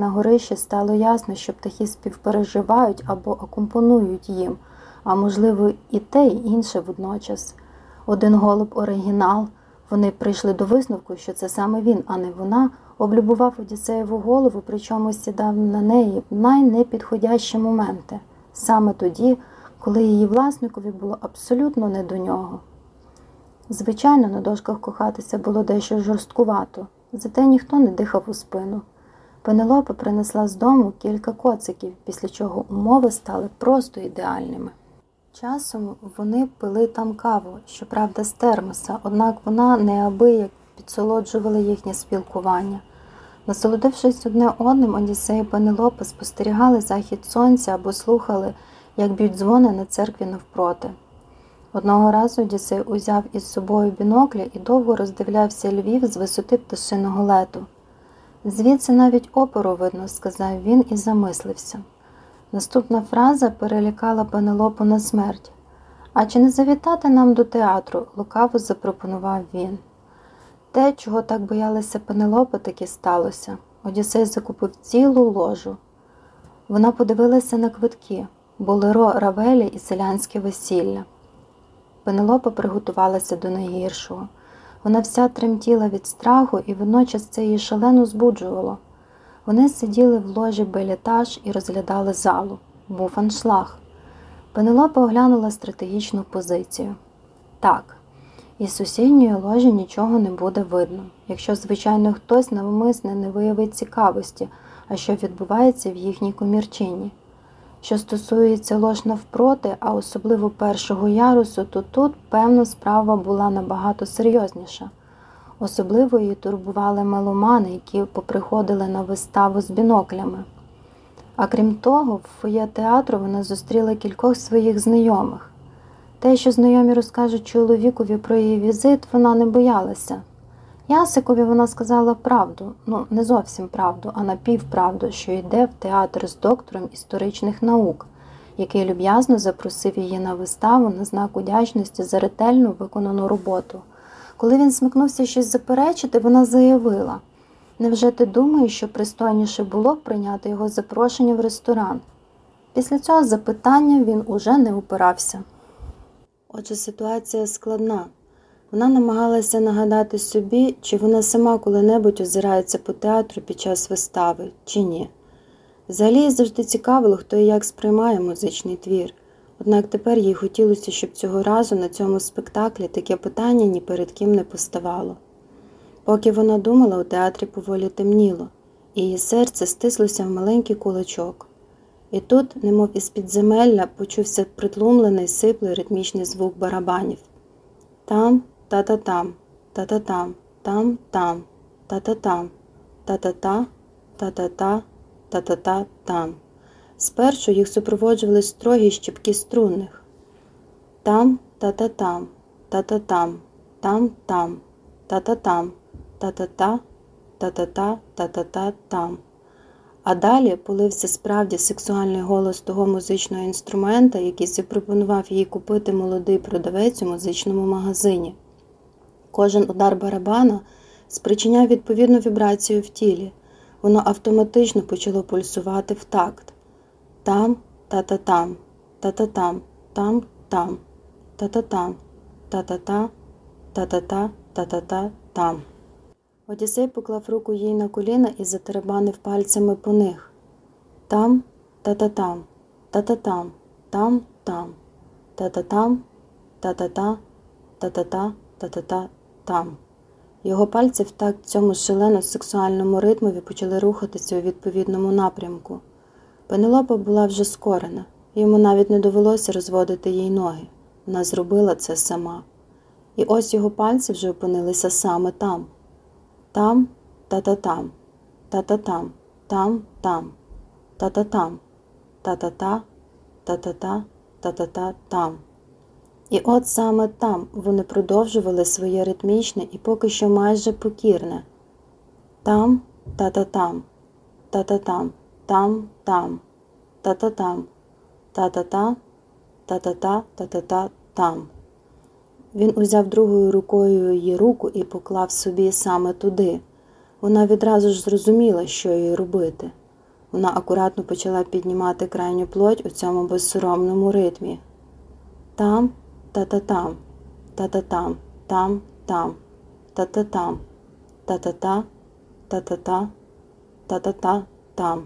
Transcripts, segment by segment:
на горищі стало ясно, що птахи співпереживають або акомпонують їм, а можливо, і те, і інше водночас. Один голуб оригінал. Вони прийшли до висновку, що це саме він, а не вона, облюбував Одіссеєву голову, причому сідав на неї в найнепідходящі моменти, саме тоді, коли її власникові було абсолютно не до нього. Звичайно, на дошках кохатися було дещо жорсткувато, зате ніхто не дихав у спину. Пенелопа принесла з дому кілька коциків, після чого умови стали просто ідеальними. Часом вони пили там каву, щоправда, з термоса, однак вона неабияк підсолоджувала їхнє спілкування. Насолодившись одне одним, Одіссей і Пенелопа спостерігали захід сонця або слухали, як б'ють дзвони на церкві навпроти. Одного разу Одіссей узяв із собою біноклі і довго роздивлявся Львів з висоти пташиного лету. Звідси навіть оперу видно, сказав він і замислився. Наступна фраза перелякала Пенелопу на смерть. А чи не завітати нам до театру? лукаво запропонував він. Те, чого так боялася Пенелопа, таки сталося. Одіссей закупив цілу ложу. Вона подивилася на квитки, болеро Равелі і селянське весілля. Пенелопа приготувалася до найгіршого. Вона вся тремтіла від страху і водночас це її шалено збуджувало. Вони сиділи в ложі белітаж і розглядали залу. Був аншлаг. Пенелопа оглянула стратегічну позицію. Так, із сусідньої ложі нічого не буде видно, якщо, звичайно, хтось навмисне не виявить цікавості, а що відбувається в їхній комірчині. Що стосується лож навпроти, а особливо першого ярусу, то тут, певно, справа була набагато серйозніша. Особливо її турбували меломани, які поприходили на виставу з біноклями. А крім того, в фоє театру вона зустріла кількох своїх знайомих. Те, що знайомі розкажуть чоловікові про її візит, вона не боялася. Ясикові вона сказала правду, ну не зовсім правду, а напівправду, що йде в театр з доктором історичних наук, який люб'язно запросив її на виставу на знак удячності за ретельно виконану роботу. Коли він смикнувся щось заперечити, вона заявила невже ти думаєш, що пристойніше було б прийняти його запрошення в ресторан? Після цього запитання він уже не упирався. Отже, ситуація складна. Вона намагалася нагадати собі, чи вона сама коли-небудь озирається по театру під час вистави, чи ні. Взагалі завжди цікавило, хто і як сприймає музичний твір. Однак тепер їй хотілося, щоб цього разу на цьому спектаклі таке питання ні перед ким не поставало. Поки вона думала, у театрі поволі темніло, і її серце стислося в маленький кулачок. І тут, немов із підземелля, почувся притлумлений сиплий ритмічний звук барабанів. Там, та-та-там, та-та-там, там-там, та-та-там, та-та-та, та-та-та, та-та-та, там. Спершу їх супроводжували строгі щепки струнних. Там, та-та-там, та-та-там, там-там, та-та-там, та-та-та, та-та-та, та-та-та, там. А далі полився справді сексуальний голос того музичного інструмента, який запропонував їй купити молодий продавець у музичному магазині. Кожен удар барабана спричиняв відповідну вібрацію в тілі. Воно автоматично почало пульсувати в такт. Там, та-та-там, та-та-там, там-там, та-та-там, та-та-та, та-та-та, та-та-та, там. Одіссей поклав руку їй на коліна і затеребанив пальцями по них. Там, та-та-там, та-та-там, там-там, та-та-там, та-та-та, та-та-та, та-та-та, там. Його пальці в такт цьому шалено сексуальному ритмові почали рухатися у відповідному напрямку. Пенелопа була вже скорена, йому навіть не довелося розводити їй ноги. Вона зробила це сама. І ось його пальці вже опинилися саме там. Там, та-та-там, та-та-там, там-там, та-та-там, та-та-та, та-та-та, та-та-та, там. І от саме там вони продовжували своє ритмічне і поки що майже покірне. Там, та-та-там, та-та-там, там-там, та-та-там, та-та-та, та-та-та, та-та-та, там. Він узяв другою рукою її руку і поклав собі саме туди. Вона відразу ж зрозуміла, що їй робити. Вона акуратно почала піднімати крайню плоть у цьому безсоромному ритмі. Там, та-та-там, та-та-там, там, там, та-та-там, та-та-та, та-та-та, та-та-та, там.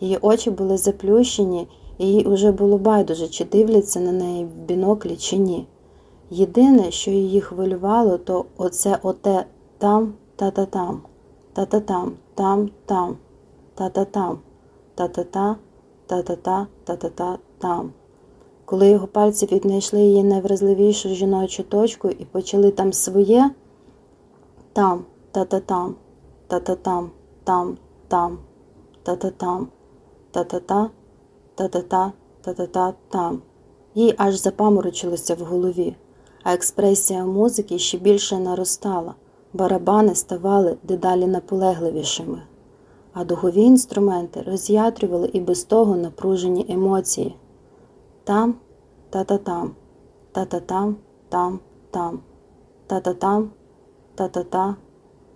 Її очі були заплющені, і їй уже було байдуже, чи дивляться на неї в біноклі, чи ні. Єдине, що її хвилювало, то оце оте там, та-та-там, та-та-там, там, там, та-та-там, та-та-та, та-та-та, та-та-та, там. Коли його пальці віднайшли її найвразливішу жіночу точку і почали там своє, там, та-та-там, та-та-там, там, там, та-та-там, та-та-та, та-та-та, та-та-та, там. Їй аж запаморочилося в голові, а експресія музики ще більше наростала, барабани ставали дедалі наполегливішими, а духові інструменти роз'ятрювали і без того напружені емоції. Там, та-та-там, та-та-там, там, там, та-та-там, та-та-та,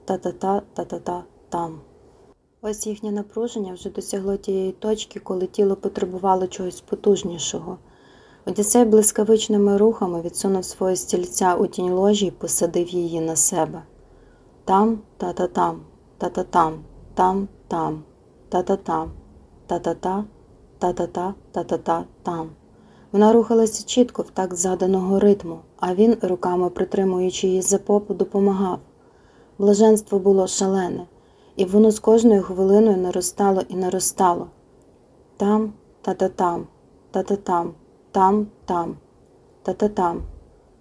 та-та-та, та-та-та, там. Ось їхнє напруження вже досягло тієї точки, коли тіло потребувало чогось потужнішого. Одіссей блискавичними рухами відсунув свого стільця у тінь ложі і посадив її на себе. Там, та-та-там, та-та-там, там, там, та-та-там, та-та-та, та-та-та, та-та-та, там. Вона рухалася чітко в такт заданого ритму, а він, руками притримуючи її за попу, допомагав. Блаженство було шалене, і воно з кожною хвилиною наростало і наростало. Там, та-та-там, та-та-там, там, там, та-та-там,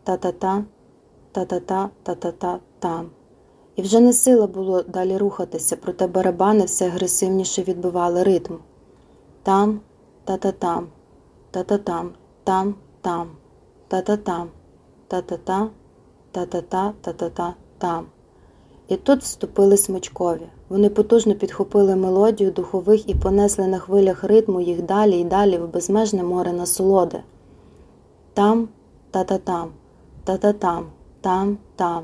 та-та-та, та-та-та, та-та-та, там. І вже не сила було далі рухатися, проте барабани все агресивніше відбивали ритм. Там, та-та-там, та-та-там, там, там, та-та-там, та-та-та, та-та-та, та-та-та, там. І тут вступили смичкові. Вони потужно підхопили мелодію духових і понесли на хвилях ритму їх далі і далі в безмежне море насолоди. Там, та-та-там, та-та-там, там, там,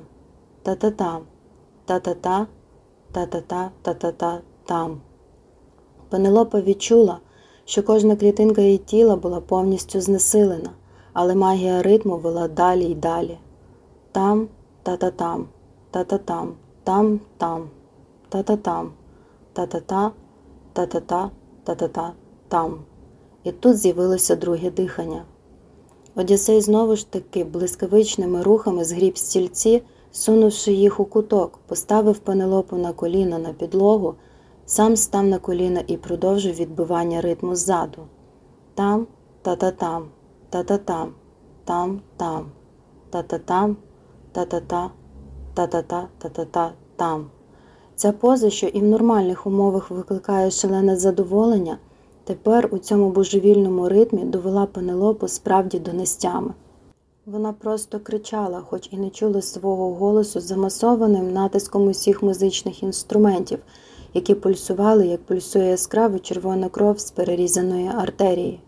та-та-там, та-та-та, та-та-та, та-та-та, там. Пенелопа відчула, що кожна клітинка її тіла була повністю знесилена, але магія ритму вела далі й далі. Там, та-та-там, та-та-там, там, там, та-та-там, та-та-та, та-та-та, та-та-та, там. І тут з'явилося друге дихання. Одіссей знову ж таки блискавичними рухами згріб стільці, сунувши їх у куток, поставив пенелопу на коліна на підлогу, сам став на коліна і продовжив відбивання ритму ззаду. Там, та-та-там, та-та-там, там, там, та-та-там, та-та-та, та-та-та, та-та-та, там. Ця поза, що і в нормальних умовах викликає шалене задоволення, тепер у цьому божевільному ритмі довела Пенелопу справді до нестями. Вона просто кричала, хоч і не чула свого голосу замасованим натиском усіх музичних інструментів, які пульсували, як пульсує яскрава червона кров з перерізаної артерії.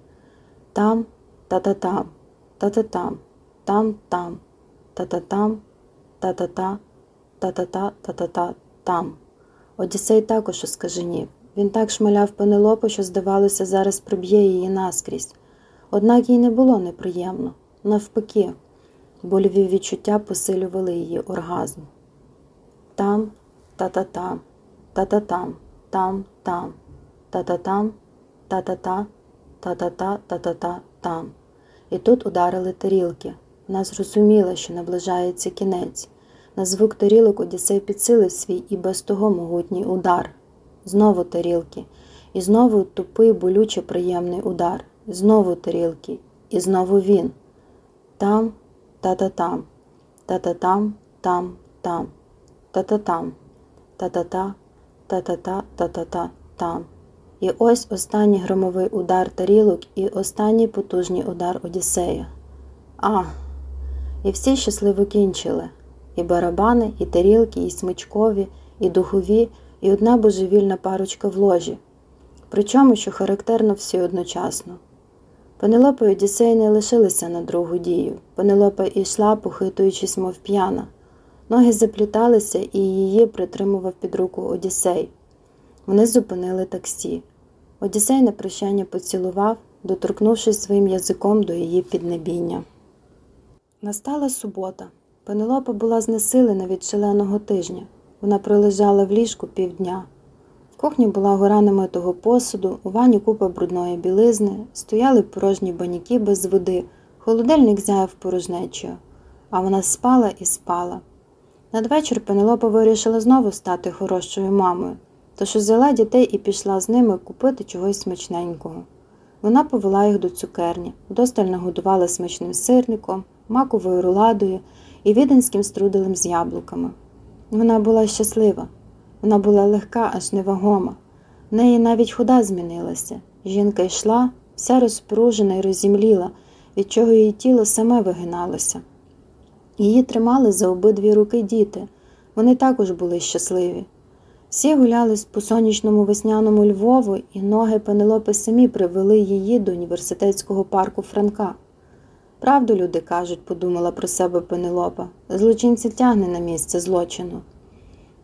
Там, та-та-там, та-та-там, там-там, та-та-там, та-та-та, та-та-та, та-та-та, там. Одіссей також оскаженів. Він так шмаляв пенелопу, що, здавалося, зараз приб'є її наскрізь. Однак їй не було неприємно, навпаки, больові відчуття посилювали її оргазм. Там, та-та-там, та-та-там, там, там, та-та-там, та-та-та, та-та-та, та-та-та, там. І тут ударили тарілки. Вона зрозуміла, що наближається кінець. На звук тарілок Одіссей підсилив свій і без того могутній удар. Знову тарілки, і знову тупий, болюче приємний удар, знову тарілки, і знову він. Там, та-та-там, та-та-там, там, там, та-та-там, та-та-та, та-та-та, та-та-та, там. І ось останній громовий удар тарілок і останній потужний удар Одіссея. А, і всі щасливо кінчили і барабани, і тарілки, і смичкові, і духові, і одна божевільна парочка в ложі. Причому, що характерно всі одночасно. Пенелопа і Одіссей не лишилися на другу дію. Пенелопа йшла, похитуючись, мов п'яна. Ноги запліталися, і її притримував під руку Одіссей. Вони зупинили таксі. Одіссей на прощання поцілував, доторкнувшись своїм язиком до її піднебіння. Настала субота. Пенелопа була знесилена від шаленого тижня. Вона пролежала в ліжку півдня. В кухні була гора немитого посуду, у ванні купа брудної білизни, стояли порожні баняки без води, холодильник зяяв порожнечою, а вона спала і спала. Надвечір Пенелопа вирішила знову стати хорошою мамою, тож взяла дітей і пішла з ними купити чогось смачненького. Вона повела їх до цукерні, вдосталь нагодувала смачним сирником, маковою руладою і віденським струделем з яблуками. Вона була щаслива, вона була легка, аж невагома. В неї навіть худа змінилася. Жінка йшла, вся розпружена і розімліла, від чого її тіло саме вигиналося. Її тримали за обидві руки діти. Вони також були щасливі. Всі гуляли по сонячному весняному Львову, і ноги Пенелопи самі привели її до університетського парку Франка. Правду люди кажуть, подумала про себе Пенелопа. Злочинці тягне на місце злочину.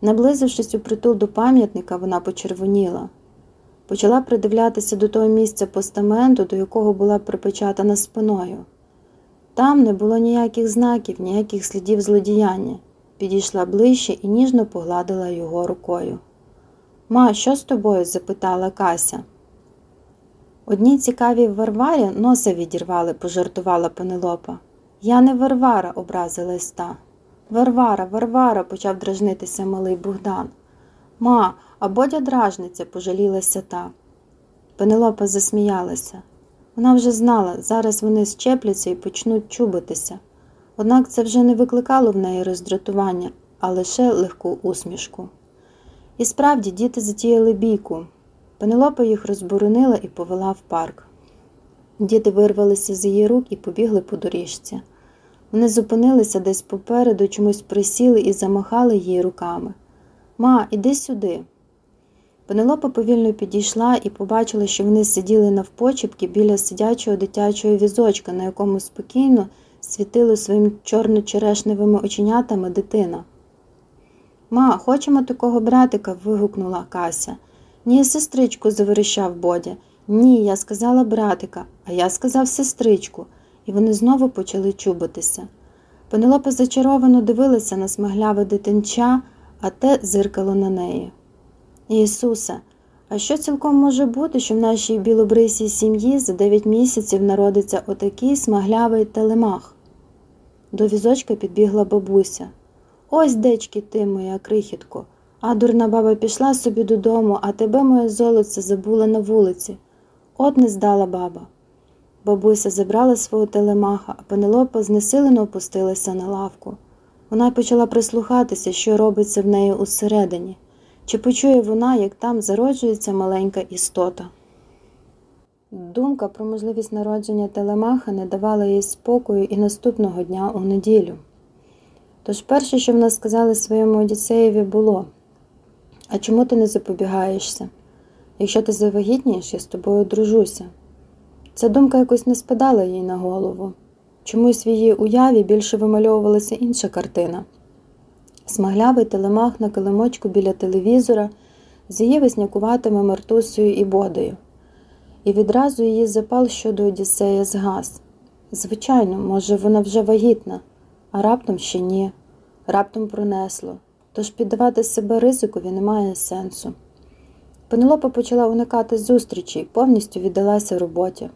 Наблизившись у притул до пам'ятника, вона почервоніла. Почала придивлятися до того місця постаменту, до якого була припечатана спиною. Там не було ніяких знаків, ніяких слідів злодіяння. Підійшла ближче і ніжно погладила його рукою. Ма, що з тобою? запитала Кася. Одній цікавій Варварі носа відірвали, пожартувала Пенелопа. Я не Варвара, образилась та. Варвара, Варвара, почав дражнитися малий Богдан. Ма, а бодя дражниця, пожалілася та. Пенелопа засміялася. Вона вже знала, зараз вони щепляться і почнуть чубитися. Однак це вже не викликало в неї роздратування, а лише легку усмішку. І справді діти затіяли бійку. Пенелопа їх розборонила і повела в парк. Діти вирвалися з її рук і побігли по доріжці. Вони зупинилися десь попереду, чомусь присіли і замахали її руками. Ма, іди сюди. Пенелопа повільно підійшла і побачила, що вони сиділи навпочепки біля сидячого дитячого візочка, на якому спокійно світило своїм чорно-черешневими оченятами дитина. Ма, хочемо такого братика. вигукнула Кася. Ні, сестричку, заверещав Бодя. Ні, я сказала братика, а я сказав сестричку, і вони знову почали чубитися. Пенелопа зачаровано дивилася на смагляве дитинча, а те зиркало на неї. Ісусе, а що цілком може бути, що в нашій білобрисій сім'ї за дев'ять місяців народиться отакий смаглявий телемах? До візочка підбігла бабуся. Ось дечки ти, моя крихітко. А дурна баба пішла собі додому, а тебе, моє золоце, забула на вулиці. От не здала баба. Бабуся забрала свого телемаха, а Пенелопа знесилено опустилася на лавку. Вона почала прислухатися, що робиться в неї усередині, чи почує вона, як там зароджується маленька істота. Думка про можливість народження телемаха не давала їй спокою і наступного дня у неділю. Тож перше, що вона сказала своєму Одіссеєві, було А чому ти не запобігаєшся? Якщо ти завагітнієш, я з тобою дружуся. Ця думка якось не спадала їй на голову. Чомусь в її уяві більше вимальовувалася інша картина. Смаглявий телемах на килимочку біля телевізора з її веснякуватими Мартусею і бодою. І відразу її запал щодо Одіссея згас. Звичайно, може, вона вже вагітна, а раптом ще ні, раптом пронесло, тож піддавати себе ризикові немає сенсу. Пенелопа почала уникати зустрічей, повністю віддалася роботі.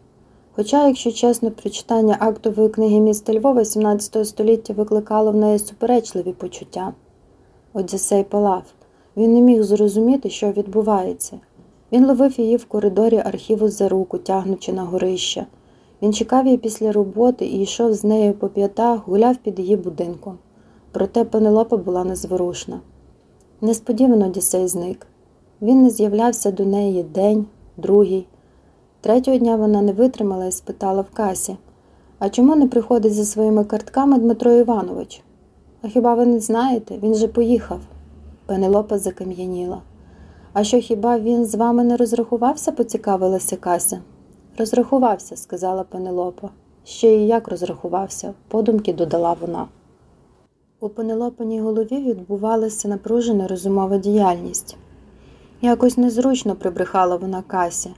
Хоча, якщо чесно, прочитання актової книги міста Львова 17 століття викликало в неї суперечливі почуття. Одіссей палав. Він не міг зрозуміти, що відбувається. Він ловив її в коридорі архіву за руку, тягнучи на горище. Він чекав її після роботи і йшов з нею по п'ятах, гуляв під її будинком. Проте Пенелопа була незворушна. Несподівано Одіссей зник. Він не з'являвся до неї день, другий. Третього дня вона не витримала і спитала в касі А чому не приходить за своїми картками Дмитро Іванович? А хіба ви не знаєте? Він же поїхав. Пенелопа закам'яніла. А що хіба він з вами не розрахувався? поцікавилася Кася. Розрахувався, сказала Пенелопа. Ще і як розрахувався, подумки додала вона. У Пенелопиній голові відбувалася напружена розумова діяльність. Якось незручно прибрехала вона касі.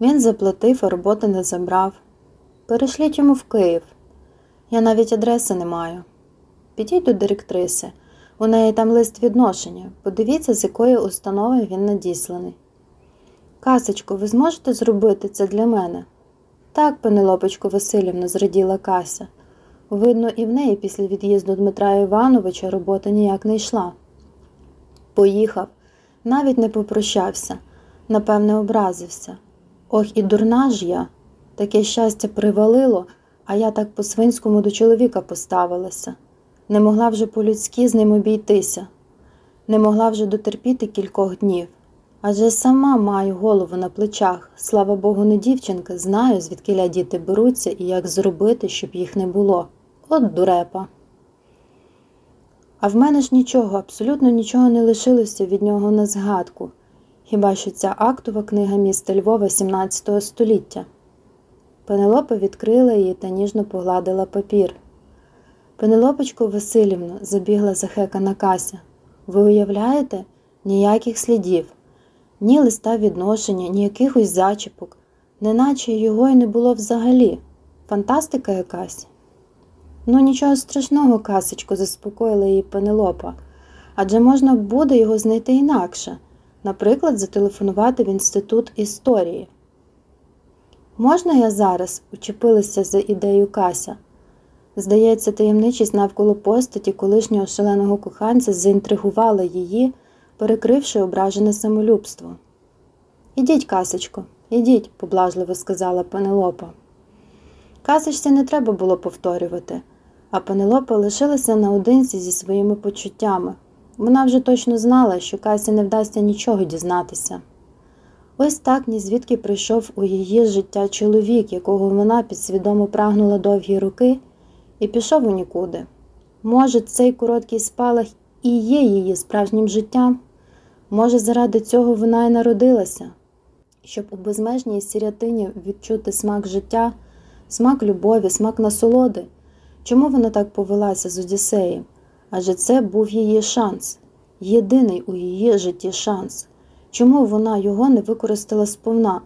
Він заплатив, а роботи не забрав. Перешліть йому в Київ. Я навіть адреси не маю. Підіть до директриси. У неї там лист відношення. Подивіться, з якої установи він надісланий. Касечко, ви зможете зробити це для мене? Так, Пенелопочко Васильівна, зраділа Кася. Видно, і в неї після від'їзду Дмитра Івановича робота ніяк не йшла. Поїхав, навіть не попрощався, напевне, образився. Ох, і дурна ж я. Таке щастя привалило, а я так по свинському до чоловіка поставилася. Не могла вже по-людськи з ним обійтися, не могла вже дотерпіти кількох днів. Адже сама маю голову на плечах, слава Богу, не дівчинка, знаю, звідкиля діти беруться і як зробити, щоб їх не було. От дурепа. А в мене ж нічого, абсолютно нічого не лишилося від нього на згадку, хіба що ця актова книга міста Львова XVII століття. Пенелопа відкрила її та ніжно погладила папір. Пенелопочко Васильівна, забігла захекана Кася. Ви уявляєте, ніяких слідів, ні листа відношення, ні якихось зачіпок, неначе його й не було взагалі. Фантастика якась. Ну, нічого страшного, касечко, заспокоїла її Пенелопа, адже можна буде його знайти інакше, наприклад, зателефонувати в інститут історії. Можна я зараз? учепилася за ідею Кася. Здається, таємничість навколо постаті колишнього шаленого коханця заінтригувала її, перекривши ображене самолюбство. Ідіть, касечко, ідіть, поблажливо сказала Пенелопа. Касочці не треба було повторювати, а Пенелопа лишилася наодинці зі своїми почуттями. Вона вже точно знала, що Касі не вдасться нічого дізнатися. Ось так ні звідки прийшов у її життя чоловік, якого вона підсвідомо прагнула довгі роки, і пішов у нікуди. Може, цей короткий спалах і є її справжнім життям? Може, заради цього вона й народилася, щоб у безмежній сірятині відчути смак життя, смак любові, смак насолоди. Чому вона так повелася з Одіссеєм? Адже це був її шанс, єдиний у її житті шанс. Чому вона його не використала сповна?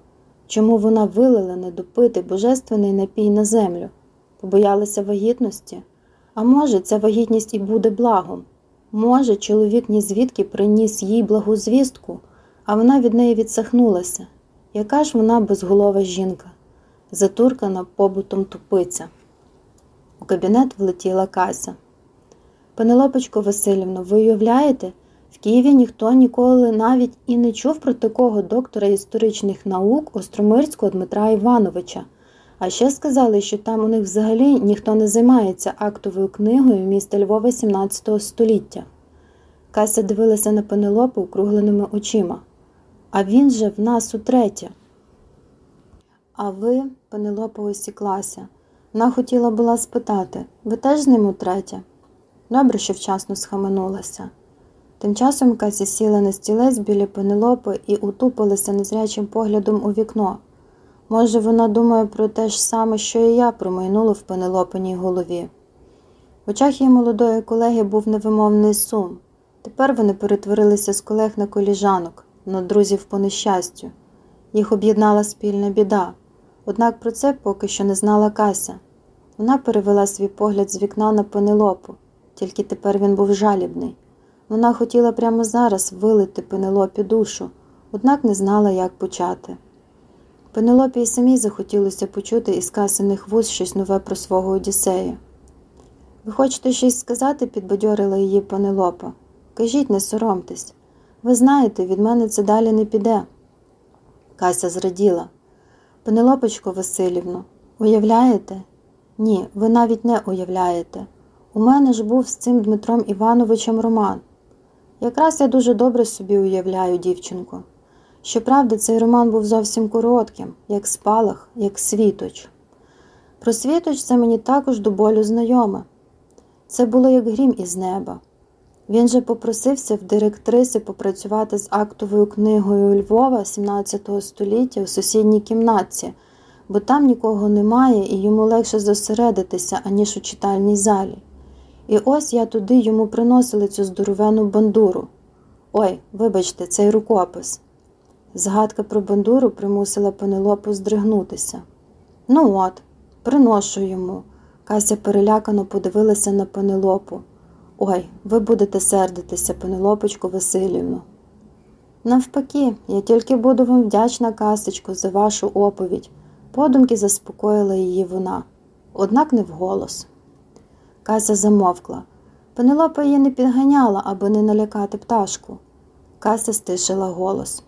Чому вона вилила недопитий божественний напій на землю? Побоялася вагітності? А може, ця вагітність і буде благом? Може, чоловік ні звідки приніс їй благу звістку, а вона від неї відсахнулася. Яка ж вона безголова жінка, затуркана побутом тупиця? У кабінет влетіла Кася. Пенелопочко Васильівно, ви уявляєте? В Києві ніхто ніколи навіть і не чув про такого доктора історичних наук Остромирського Дмитра Івановича. А ще сказали, що там у них взагалі ніхто не займається актовою книгою міста Львова XVII століття. Кася дивилася на Пенелопу округленими очима. А він же в нас утретє. А ви, Пенелопа осіклася. Вона хотіла була спитати ви теж з ним утретє? Добре, що вчасно схаменулася. Тим часом Кася сіла на стілець біля Пенелопи і утупилася незрячим поглядом у вікно. Може, вона думає про те ж саме, що і я промайнуло в Пенелопиній голові. В очах її молодої колеги був невимовний сум. Тепер вони перетворилися з колег на коліжанок, на друзів по нещастю. Їх об'єднала спільна біда. Однак про це поки що не знала Кася. Вона перевела свій погляд з вікна на Пенелопу, тільки тепер він був жалібний. Вона хотіла прямо зараз вилити Пенелопі душу, однак не знала, як почати. Пенелопі й самій захотілося почути із касених вуз щось нове про свого Одіссея. Ви хочете щось сказати? підбадьорила її Пенелопа. Кажіть, не соромтесь. Ви знаєте, від мене це далі не піде. Кася зраділа. Пенелопочко Васильівно, уявляєте? Ні, ви навіть не уявляєте. У мене ж був з цим Дмитром Івановичем роман. Якраз я дуже добре собі уявляю, дівчинку. Щоправда, цей роман був зовсім коротким, як спалах, як світоч. Про світоч це мені також до болю знайоме. Це було як грім із неба. Він же попросився в директриси попрацювати з актовою книгою Львова 17 століття у сусідній кімнатці, бо там нікого немає і йому легше зосередитися, аніж у читальній залі. І ось я туди йому приносила цю здоровену бандуру. Ой, вибачте, цей рукопис. Згадка про бандуру примусила Пенелопу здригнутися. Ну от, приношу йому. Кася перелякано подивилася на Пенелопу. Ой, ви будете сердитися, Пенелопочку Васильівну. Навпаки, я тільки буду вам вдячна, Касечко, за вашу оповідь. Подумки заспокоїла її вона, однак не вголос. Кася замовкла. Пенелопа її не підганяла, аби не налякати пташку. Кася стишила голос.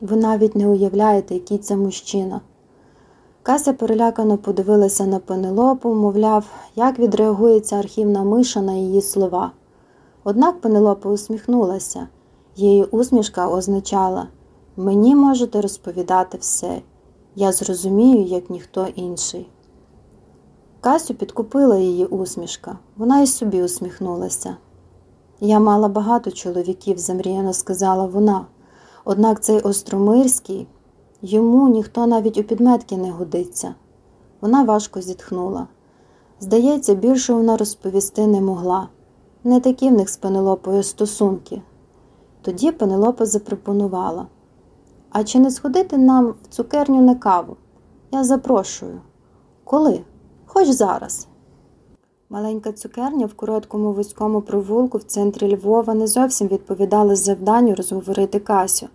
Ви навіть не уявляєте, який це мужчина. Кася перелякано подивилася на Пенелопу, мовляв, як відреагує ця архівна миша на її слова. Однак Пенелопа усміхнулася. Її усмішка означала мені можете розповідати все. Я зрозумію, як ніхто інший. Касю підкупила її усмішка, вона й собі усміхнулася. Я мала багато чоловіків, замріяно сказала вона, однак цей Остромирський йому ніхто навіть у підметки не годиться. Вона важко зітхнула. Здається, більше вона розповісти не могла. Не такі в них з Пенелопою стосунки. Тоді Пенелопа запропонувала А чи не сходити нам в цукерню на каву? Я запрошую. Коли? Хоч зараз. Маленька цукерня в короткому вузькому провулку в центрі Львова не зовсім відповідала завданню розговорити Касю.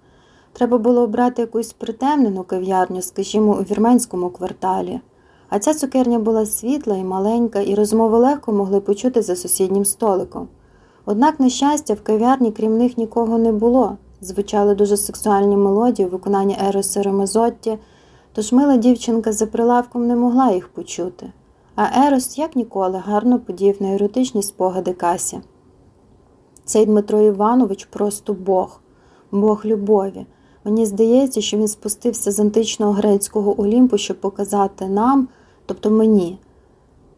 Треба було обрати якусь притемнену кав'ярню, скажімо, у вірменському кварталі. А ця цукерня була світла і маленька, і розмови легко могли почути за сусіднім столиком. Однак, на щастя, в кав'ярні, крім них, нікого не було. Звучали дуже сексуальні мелодії у виконанні Ероса Ремезотті, тож мила дівчинка за прилавком не могла їх почути. А Ерос, як ніколи, гарно подів на еротичні спогади Касі. Цей Дмитро Іванович просто Бог, Бог любові. Мені здається, що він спустився з античного грецького Олімпу, щоб показати нам, тобто мені.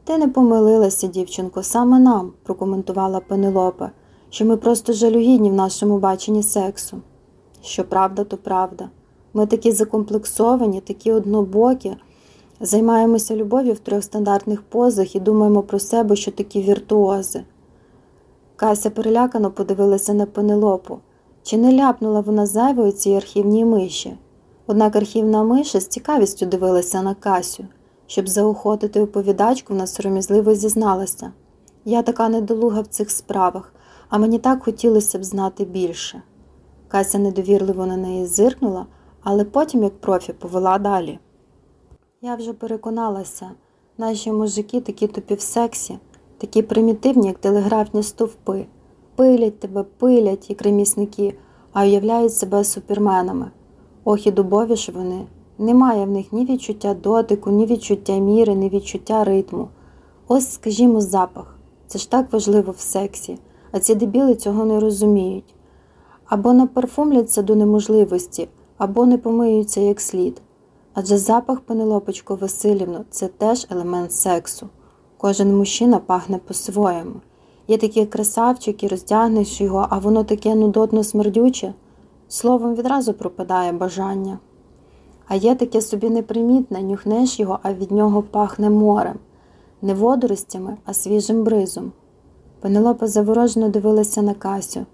Ти не помилилася, дівчинко, саме нам, прокоментувала Пенелопа, що ми просто жалюгідні в нашому баченні сексу. Що правда, то правда. Ми такі закомплексовані, такі однобокі, займаємося любов'ю в трьох стандартних позах і думаємо про себе, що такі віртуози. Кася перелякано подивилася на Пенелопу. Чи не ляпнула вона зайвою цій архівній миші? Однак архівна миша з цікавістю дивилася на Касю. Щоб заохотити оповідачку, вона сором'язливо зізналася. Я така недолуга в цих справах, а мені так хотілося б знати більше. Кася недовірливо на неї зиркнула, але потім, як профі, повела далі. Я вже переконалася, наші мужики такі тупі в сексі, такі примітивні, як телеграфні стовпи, пилять тебе, пилять, як ремісники, а уявляють себе суперменами. Ох і дубові ж вони. Немає в них ні відчуття дотику, ні відчуття міри, ні відчуття ритму. Ось, скажімо, запах. Це ж так важливо в сексі, а ці дебіли цього не розуміють. Або напарфумляться до неможливості, або не помиються як слід. Адже запах Пенелопочко Васильівно це теж елемент сексу. Кожен мужчина пахне по-своєму. Є такі красавчики, роздягнеш його, а воно таке нудотно смердюче. Словом, відразу пропадає бажання. А є таке собі непримітне, нюхнеш його, а від нього пахне морем, не водоростями, а свіжим бризом. Пенелопа заворожено дивилася на Касю.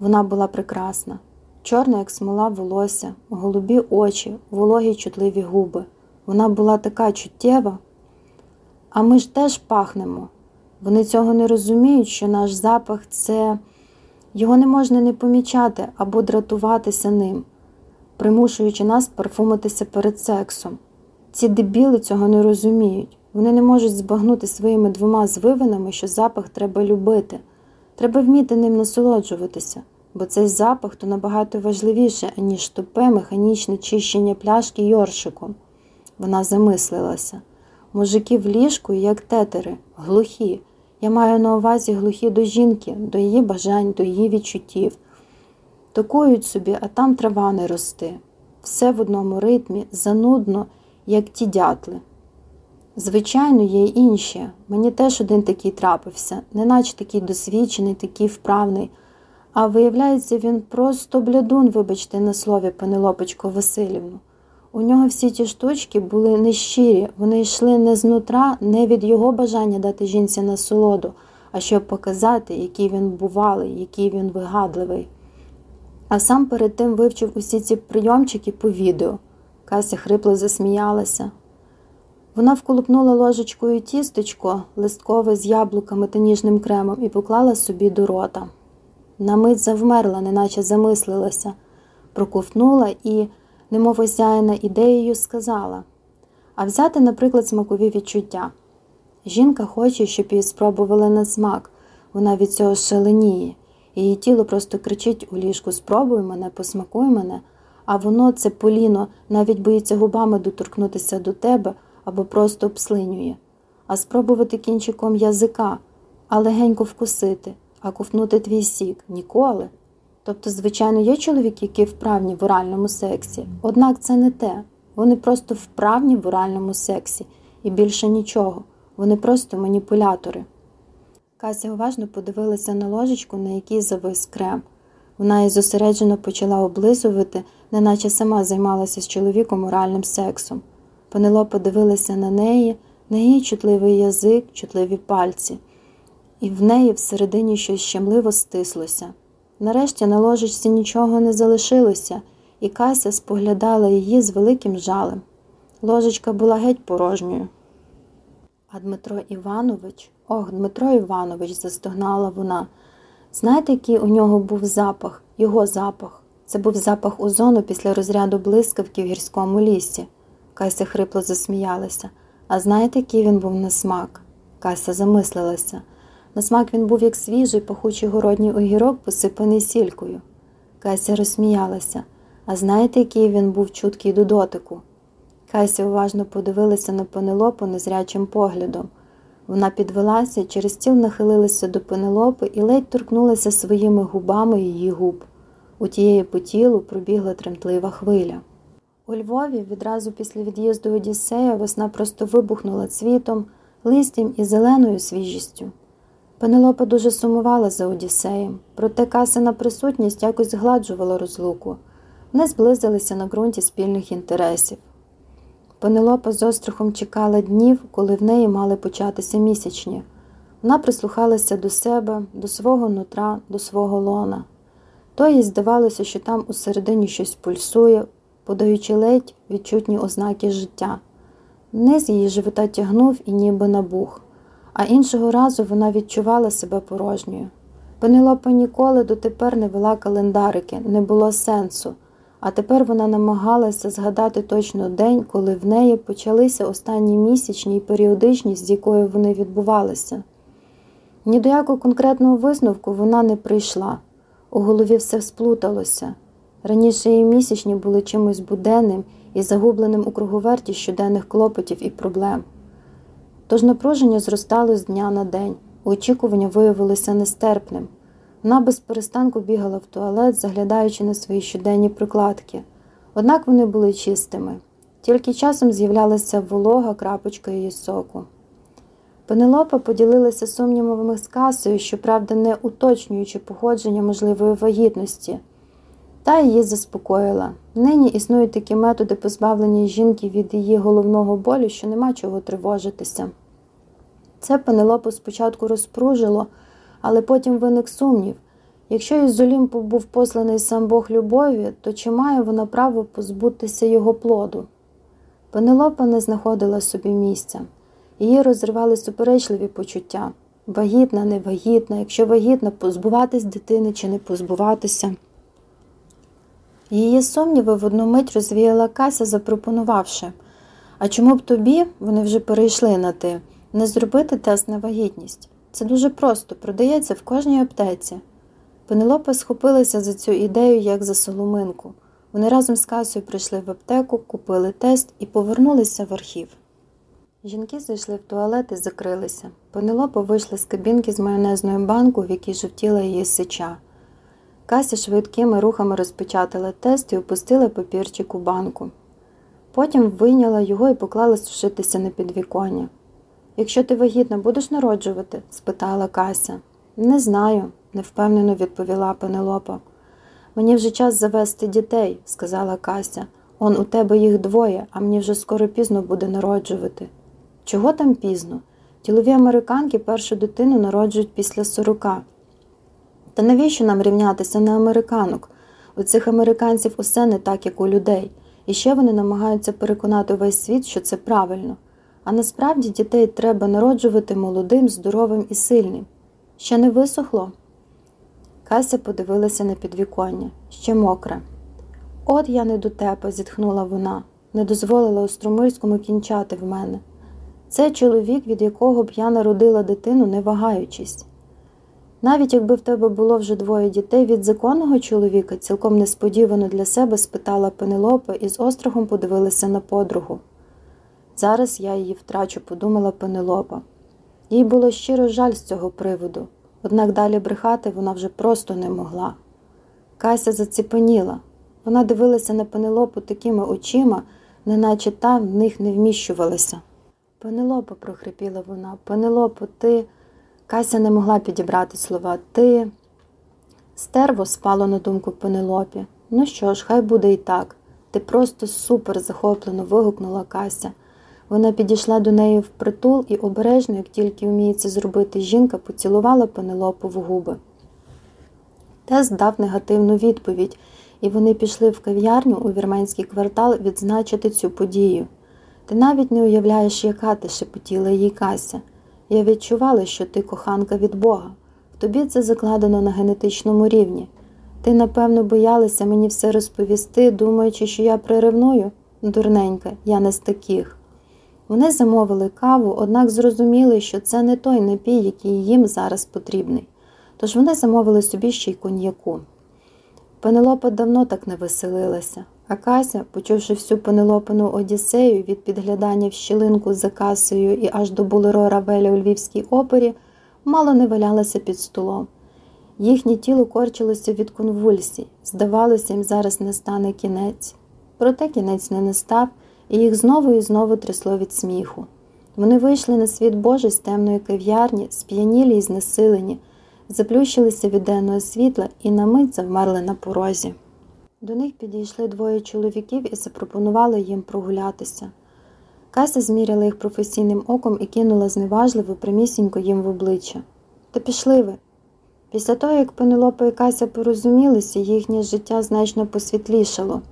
Вона була прекрасна, чорна, як смола волосся, голубі очі, вологі чутливі губи. Вона була така чуттєва. А ми ж теж пахнемо. Вони цього не розуміють, що наш запах це його не можна не помічати або дратуватися ним примушуючи нас парфумитися перед сексом. Ці дебіли цього не розуміють. Вони не можуть збагнути своїми двома звивинами, що запах треба любити. Треба вміти ним насолоджуватися, бо цей запах то набагато важливіше, аніж тупе механічне чищення пляшки йоршиком. Вона замислилася. Мужики в ліжку, як тетери, глухі. Я маю на увазі глухі до жінки, до її бажань, до її відчуттів. Токують собі, а там трава не рости. Все в одному ритмі, занудно, як ті дятли. Звичайно, є й інші. Мені теж один такий трапився, неначе такий досвідчений, такий вправний. А виявляється, він просто блядун, вибачте, на слові Пенелопочко Васильівну. У нього всі ті штучки були нещирі, вони йшли не знутра, не від його бажання дати жінці насолоду, а щоб показати, який він бувалий, який він вигадливий. а сам перед тим вивчив усі ці прийомчики по відео. Кася хрипло засміялася. Вона вколупнула ложечкою тістечко, листкове з яблуками та ніжним кремом, і поклала собі до рота. На мить завмерла, неначе замислилася, проковтнула і, немов осяяна ідеєю, сказала. А взяти, наприклад, смакові відчуття. Жінка хоче, щоб її спробували на смак, вона від цього шаленіє. Її тіло просто кричить у ліжку Спробуй мене, посмакуй мене, а воно, це поліно, навіть боїться губами доторкнутися до тебе або просто обслинює, а спробувати кінчиком язика, а легенько вкусити, а ковтнути твій сік ніколи. Тобто, звичайно, є чоловіки, які вправні в оральному сексі, однак це не те. Вони просто вправні в оральному сексі і більше нічого. Вони просто маніпулятори. Кася уважно подивилася на ложечку, на якій завис крем. Вона і зосереджено почала облизувати, неначе сама займалася з чоловіком оральним сексом. Панело подивилася на неї, на її чутливий язик, чутливі пальці, і в неї всередині щось щемливо стислося. Нарешті на ложечці нічого не залишилося, і Кася споглядала її з великим жалем. Ложечка була геть порожньою. А Дмитро Іванович, ох, Дмитро Іванович, застогнала вона. Знаєте, який у нього був запах, його запах. Це був запах озону після розряду блискавки в гірському лісі. Кася хрипло засміялася. А знаєте, який він був на смак? Кася замислилася. На смак він був як свіжий, пахучий городній огірок, посипаний сількою. Кася розсміялася. А знаєте, який він був чуткий до дотику? Кася уважно подивилася на пенелопу незрячим поглядом. Вона підвелася, через стіл нахилилася до пенелопи і ледь торкнулася своїми губами її губ. У тієї по тілу пробігла тремтлива хвиля. У Львові відразу після від'їзду Одіссея весна просто вибухнула цвітом, листям і зеленою свіжістю. Пенелопа дуже сумувала за Одіссеєм, проте касина присутність якось згладжувала розлуку. Вони зблизилися на ґрунті спільних інтересів. Пенелопа з острахом чекала днів, коли в неї мали початися місячні. Вона прислухалася до себе, до свого нутра, до свого лона. То їй здавалося, що там усередині щось пульсує, подаючи ледь відчутні ознаки життя. Низ її живота тягнув і ніби набух, а іншого разу вона відчувала себе порожньою. Пенелопа ніколи дотепер не вела календарики, не було сенсу. А тепер вона намагалася згадати точно день, коли в неї почалися останні місячні і періодичність, з якою вони відбувалися. Ні до якого конкретного висновку вона не прийшла. У голові все сплуталося. Раніше її місячні були чимось буденним і загубленим у круговерті щоденних клопотів і проблем. Тож напруження зростало з дня на день, очікування виявилося нестерпним. Вона без перестанку бігала в туалет, заглядаючи на свої щоденні прикладки. Однак вони були чистими, тільки часом з'являлася волога крапочка її соку. Пенелопа поділилася сумнівами з касою, щоправда, не уточнюючи походження можливої вагітності, та її заспокоїла. Нині існують такі методи позбавлення жінки від її головного болю, що нема чого тривожитися. Це Пенелопу спочатку розпружило але потім виник сумнів якщо із Олімпу був посланий сам Бог любові, то чи має вона право позбутися його плоду? Пенелопа не знаходила собі місця, її розривали суперечливі почуття вагітна, не вагітна, якщо вагітна, позбуватись дитини чи не позбуватися. Її сумніви в одну мить розвіяла Кася, запропонувавши а чому б тобі, вони вже перейшли на ти, не зробити тест на вагітність? Це дуже просто, продається в кожній аптеці. Пенелопа схопилася за цю ідею, як за соломинку. Вони разом з касою прийшли в аптеку, купили тест і повернулися в архів. Жінки зайшли в туалет і закрилися. Пенелопа вийшла з кабінки з майонезною банкою, в якій жовтіла її сича. Кася швидкими рухами розпечатала тест і опустила папірчик у банку. Потім вийняла його і поклала сушитися на підвіконня. Якщо ти вагітна, будеш народжувати? спитала Кася. Не знаю, невпевнено відповіла Пенелопа. Мені вже час завести дітей, сказала Кася. Он у тебе їх двоє, а мені вже скоро пізно буде народжувати. Чого там пізно? Тілові американки першу дитину народжують після сорока. Та навіщо нам рівнятися на американок? У цих американців усе не так, як у людей, і ще вони намагаються переконати весь світ, що це правильно. А насправді дітей треба народжувати молодим, здоровим і сильним. Ще не висохло. Кася подивилася на підвіконня ще мокре. От я не до тебе, зітхнула вона, не дозволила Остромирському кінчати в мене. Це чоловік, від якого б я народила дитину, не вагаючись. Навіть якби в тебе було вже двоє дітей від законного чоловіка, цілком несподівано для себе спитала Пенелопа і з острахом подивилася на подругу. Зараз я її втрачу, подумала Пенелопа. Їй було щиро жаль з цього приводу, однак далі брехати вона вже просто не могла. Кася заціпеніла. Вона дивилася на Пенелопу такими очима, неначе та в них не вміщувалася. Пенелопо, прохрипіла вона, Пенелопо, ти. Кася не могла підібрати слова. Ти. Стерво спало на думку Пенелопі. Ну що ж, хай буде і так. Ти просто супер захоплено вигукнула Кася. Вона підійшла до неї впритул і обережно, як тільки вміє це зробити жінка, поцілувала Пенелопу в губи. Тес дав негативну відповідь, і вони пішли в кав'ярню у вірменський квартал відзначити цю подію. Ти навіть не уявляєш, яка ти шепотіла їй Кася. Я відчувала, що ти коханка від Бога. В тобі це закладено на генетичному рівні. Ти, напевно, боялася мені все розповісти, думаючи, що я приревную? Дурненька, я не з таких. Вони замовили каву, однак зрозуміли, що це не той напій, який їм зараз потрібний. Тож вони замовили собі ще й коньяку. Пенелопа давно так не веселилася, а Кася, почувши всю пенелопину одіссею від підглядання в щілинку за касою і аж до булеро Равеля у Львівській опері, мало не валялася під столом. Їхнє тіло корчилося від конвульсій, здавалося, їм зараз не стане кінець. Проте кінець не настав, і їх знову і знову трясло від сміху. Вони вийшли на світ Божий з темної кав'ярні, сп'янілі й знесилені заплющилися від денного світла і на мить завмерли на порозі. До них підійшли двоє чоловіків і запропонували їм прогулятися. Кася зміряла їх професійним оком і кинула зневажливо прямісінько їм в обличчя. Та пішли ви. Після того, як Пенелопа і Кася порозумілися, їхнє життя значно посвітлішало.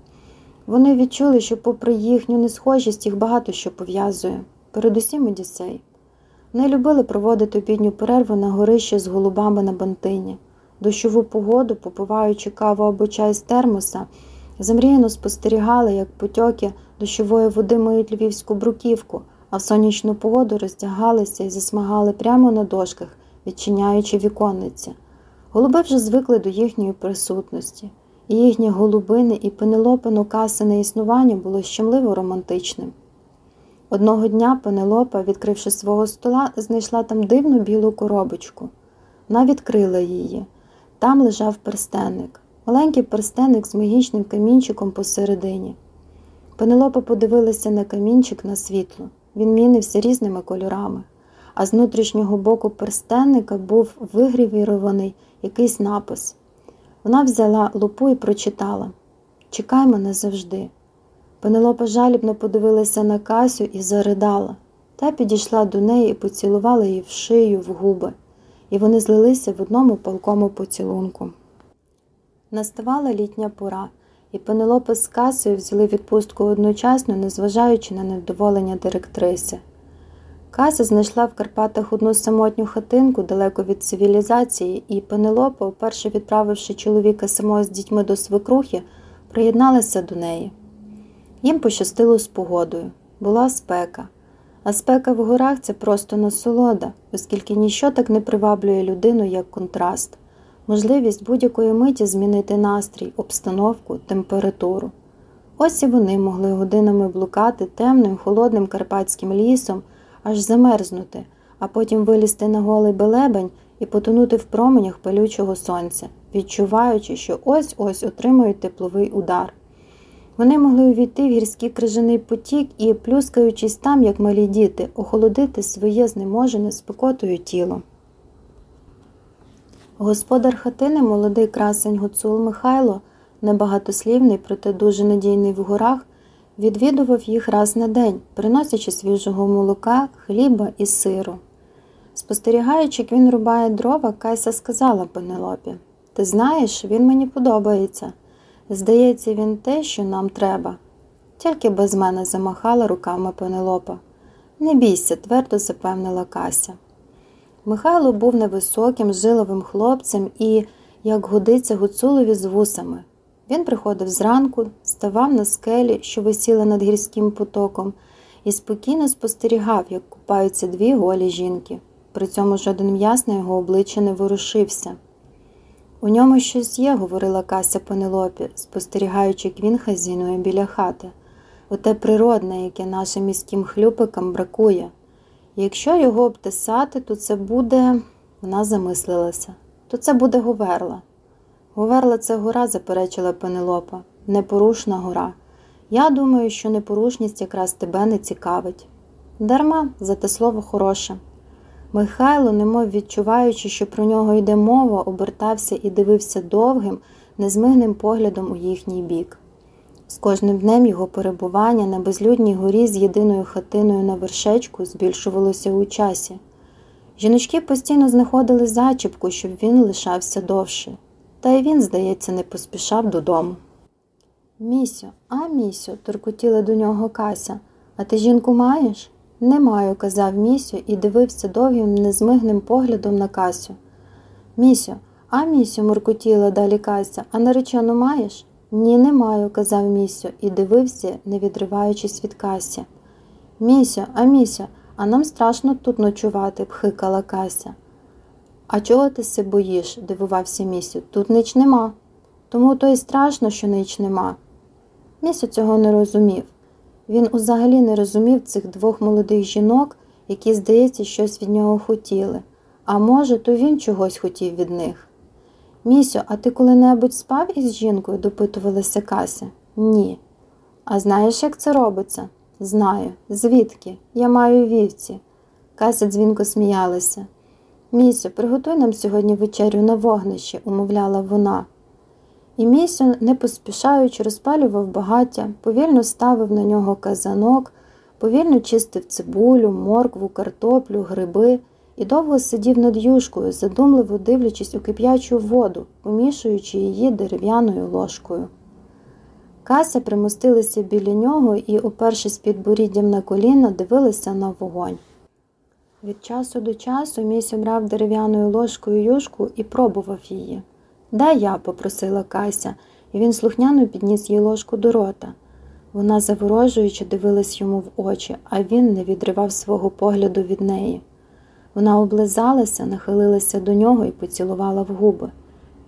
Вони відчули, що, попри їхню несхожість, їх багато що пов'язує, передусім Одіссей. Не любили проводити обідню перерву на горищі з голубами на бантині. Дощову погоду, попиваючи каву або чай з термоса, замріяно спостерігали, як потьоки дощової води миють львівську бруківку, а в сонячну погоду роздягалися і засмагали прямо на дошках, відчиняючи віконниці. Голуби вже звикли до їхньої присутності, і їхнє голубине і пенелопино касине існування було щемливо романтичним. Одного дня Пенелопа, відкривши свого стола, знайшла там дивну білу коробочку. Вона відкрила її. Там лежав перстенник, маленький перстенник з магічним камінчиком посередині. Пенелопа подивилася на камінчик на світло. Він мінився різними кольорами, а з внутрішнього боку перстенника був вигрівірований якийсь напис. Вона взяла лупу і прочитала Чекай мене завжди. Пенелопа жалібно подивилася на Касю і заридала. Та підійшла до неї і поцілувала її в шию, в губи, і вони злилися в одному палкому поцілунку. Наставала літня пора, і Пенелопа з Касою взяли відпустку одночасно, незважаючи на невдоволення директриси. Кася знайшла в Карпатах одну самотню хатинку далеко від цивілізації, і Пенелопа, вперше відправивши чоловіка самого з дітьми до свекрухи, приєдналася до неї. Їм пощастило з погодою, була спека. А спека в горах це просто насолода, оскільки ніщо так не приваблює людину, як контраст, можливість будь-якої миті змінити настрій, обстановку, температуру. Ось і вони могли годинами блукати темним, холодним карпатським лісом, аж замерзнути, а потім вилізти на голий белебень і потонути в променях палючого сонця, відчуваючи, що ось ось отримують тепловий удар. Вони могли увійти в гірський крижаний потік і, плюскаючись там, як малі діти, охолодити своє знеможене спекотою тіло. Господар хатини, молодий красень Гуцул Михайло, небагатослівний, проте дуже надійний в горах, відвідував їх раз на день, приносячи свіжого молока, хліба і сиру. Спостерігаючи, як він рубає дрова, Кайса сказала Пенелопі Ти знаєш, він мені подобається. Здається, він те, що нам треба. Тільки без мене замахала руками Пенелопа. Не бійся, твердо запевнила Кася. Михайло був невисоким, жиловим хлопцем і, як годиться гуцулові з вусами. Він приходив зранку, ставав на скелі, що висіли над гірським потоком, і спокійно спостерігав, як купаються дві голі жінки. При цьому жоден м'яс на його обличчя не ворушився. У ньому щось є, говорила Кася Пенелопі, спостерігаючи, як він біля хати. Оте природне, яке нашим міським хлюпикам бракує. Якщо його обтисати, то це буде, вона замислилася, то це буде Говерла. Говерла це гора, заперечила Пенелопа, непорушна гора. Я думаю, що непорушність якраз тебе не цікавить. Дарма, за те слово хороше. Михайло, немов відчуваючи, що про нього йде мова, обертався і дивився довгим, незмигним поглядом у їхній бік. З кожним днем його перебування на безлюдній горі з єдиною хатиною на вершечку збільшувалося у часі. Жіночки постійно знаходили зачіпку, щоб він лишався довше, та й він, здається, не поспішав додому. Місю, а місю, торкотіла до нього Кася, а ти жінку маєш? Не маю, казав Місю і дивився довгим, незмигним поглядом на Касю. Місю, а місю, муркотіла далі Кася, а наречену маєш? Ні, не маю, казав Місю і дивився, не відриваючись від Касі. Місю, а місю, а нам страшно тут ночувати, пхикала Кася. А чого ти се боїш? дивувався Місю. Тут нич нема. Тому то й страшно, що нич нема. Місю цього не розумів. Він взагалі не розумів цих двох молодих жінок, які, здається, щось від нього хотіли, а може, то він чогось хотів від них. Місю, а ти коли-небудь спав із жінкою? допитувалася Кася. Ні. А знаєш, як це робиться? Знаю. Звідки? Я маю вівці. Кася дзвінко сміялася. Місю, приготуй нам сьогодні вечерю на вогнищі, умовляла вона. І Місю, не поспішаючи, розпалював багаття, повільно ставив на нього казанок, повільно чистив цибулю, моркву, картоплю, гриби і довго сидів над юшкою, задумливо дивлячись у кип'ячу воду, помішуючи її дерев'яною ложкою. Кася примостилася біля нього і, опершись під боріддям на коліна, дивилася на вогонь. Від часу до часу Місю брав дерев'яною ложкою юшку і пробував її. Дай я, попросила Кася, і він слухняно підніс їй ложку до рота. Вона заворожуючи дивилась йому в очі, а він не відривав свого погляду від неї. Вона облизалася, нахилилася до нього і поцілувала в губи.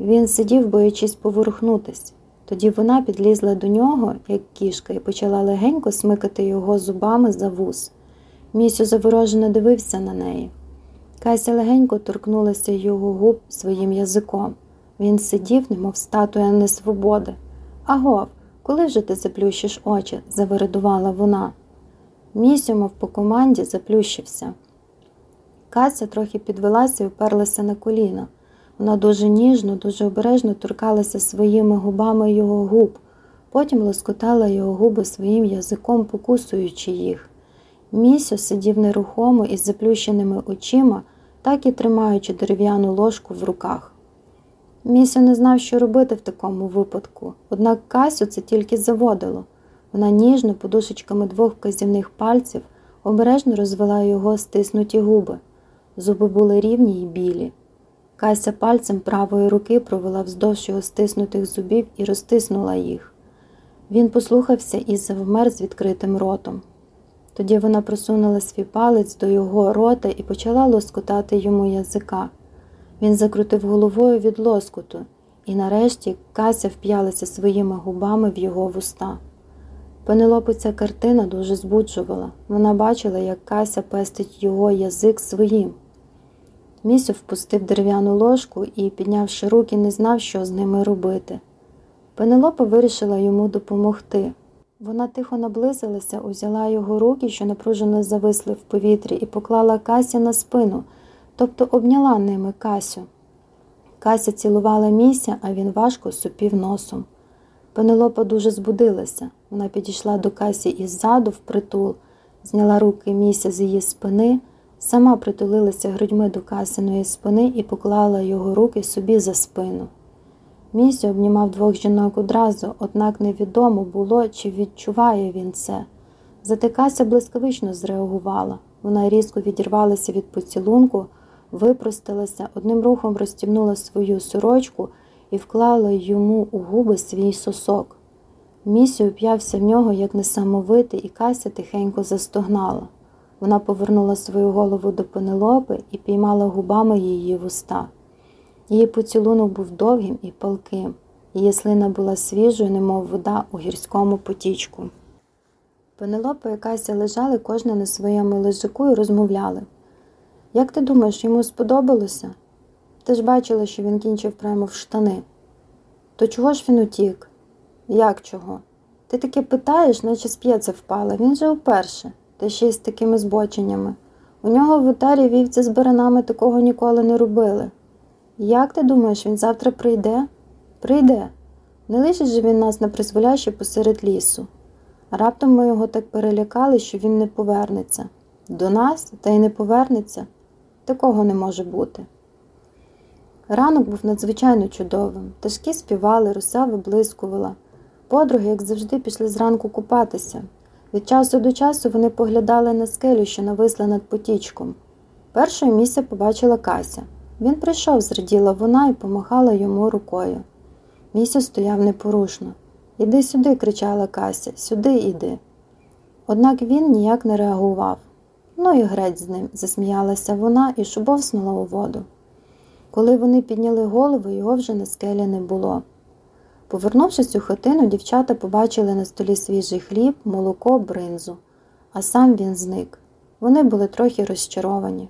Він сидів, боячись поворухнутись. Тоді вона підлізла до нього, як кішка, і почала легенько смикати його зубами за вус. Місю заворожено дивився на неї. Кася легенько торкнулася його губ своїм язиком. Він сидів, немов статуя несвободи. Агов, коли вже ти заплющиш очі? завередувала вона. Місю, мов по команді, заплющився. Кася трохи підвелася і вперлася на коліно. Вона дуже ніжно, дуже обережно торкалася своїми губами його губ, потім лоскотала його губи своїм язиком, покусуючи їх. Місю сидів нерухомо із заплющеними очима, так і тримаючи дерев'яну ложку в руках. Місю не знав, що робити в такому випадку, однак Касю це тільки заводило. Вона ніжно, подушечками двох вказівних пальців, обережно розвела його стиснуті губи. Зуби були рівні й білі. Кася пальцем правої руки провела вздовж його стиснутих зубів і розтиснула їх. Він послухався і завмер з відкритим ротом. Тоді вона просунула свій палець до його рота і почала лоскотати йому язика. Він закрутив головою від лоскоту, і нарешті Кася вп'ялася своїми губами в його вуста. Пенелопу ця картина дуже збуджувала. Вона бачила, як Кася пестить його язик своїм. Місю впустив дерев'яну ложку і, піднявши руки, не знав, що з ними робити. Пенелопа вирішила йому допомогти. Вона тихо наблизилася, узяла його руки, що напружено зависли в повітрі, і поклала Касі на спину, тобто обняла ними Касю. Кася цілувала місця, а він важко супів носом. Пенелопа дуже збудилася. Вона підійшла до Касі іззаду впритул, зняла руки місця з її спини, сама притулилася грудьми до Касиної спини і поклала його руки собі за спину. Місі обнімав двох жінок одразу, однак невідомо було, чи відчуває він це. Затикася блискавично зреагувала. Вона різко відірвалася від поцілунку, випросталася, одним рухом розтібнула свою сорочку і вклала йому у губи свій сосок. Місі уп'явся в нього, як несамовитий, і Кася тихенько застогнала. Вона повернула свою голову до пенелопи і піймала губами її вуста. Її поцілунок був довгим і палким, її слина була свіжою, немов вода у гірському потічку. Пенелопа і Кася лежали кожна на своєму лежаку і розмовляли. Як ти думаєш, йому сподобалося? Ти ж бачила, що він кінчив прямо в штани. То чого ж він утік? Як чого? Ти таке питаєш, наче з п'єця впала. Він же вперше, та ще й з такими збоченнями. У нього в отарі вівці з баранами такого ніколи не робили. Як ти думаєш, він завтра прийде? Прийде. Не лишить же він нас на призволяще посеред лісу. А раптом ми його так перелякали, що він не повернеться. До нас та й не повернеться. Такого не може бути. Ранок був надзвичайно чудовим. Пташки співали, роса виблискувала. Подруги, як завжди, пішли зранку купатися. Від часу до часу вони поглядали на скелю, що нависла над потічком. Першою місця побачила Кася. Він прийшов, зраділа вона і помахала йому рукою. Міся стояв непорушно. Іди сюди, кричала Кася, сюди іди. Однак він ніяк не реагував. Ну і греть з ним, засміялася вона і шубовснула у воду. Коли вони підняли голови, його вже на скелі не було. Повернувшись у хатину, дівчата побачили на столі свіжий хліб, молоко, бринзу, а сам він зник. Вони були трохи розчаровані.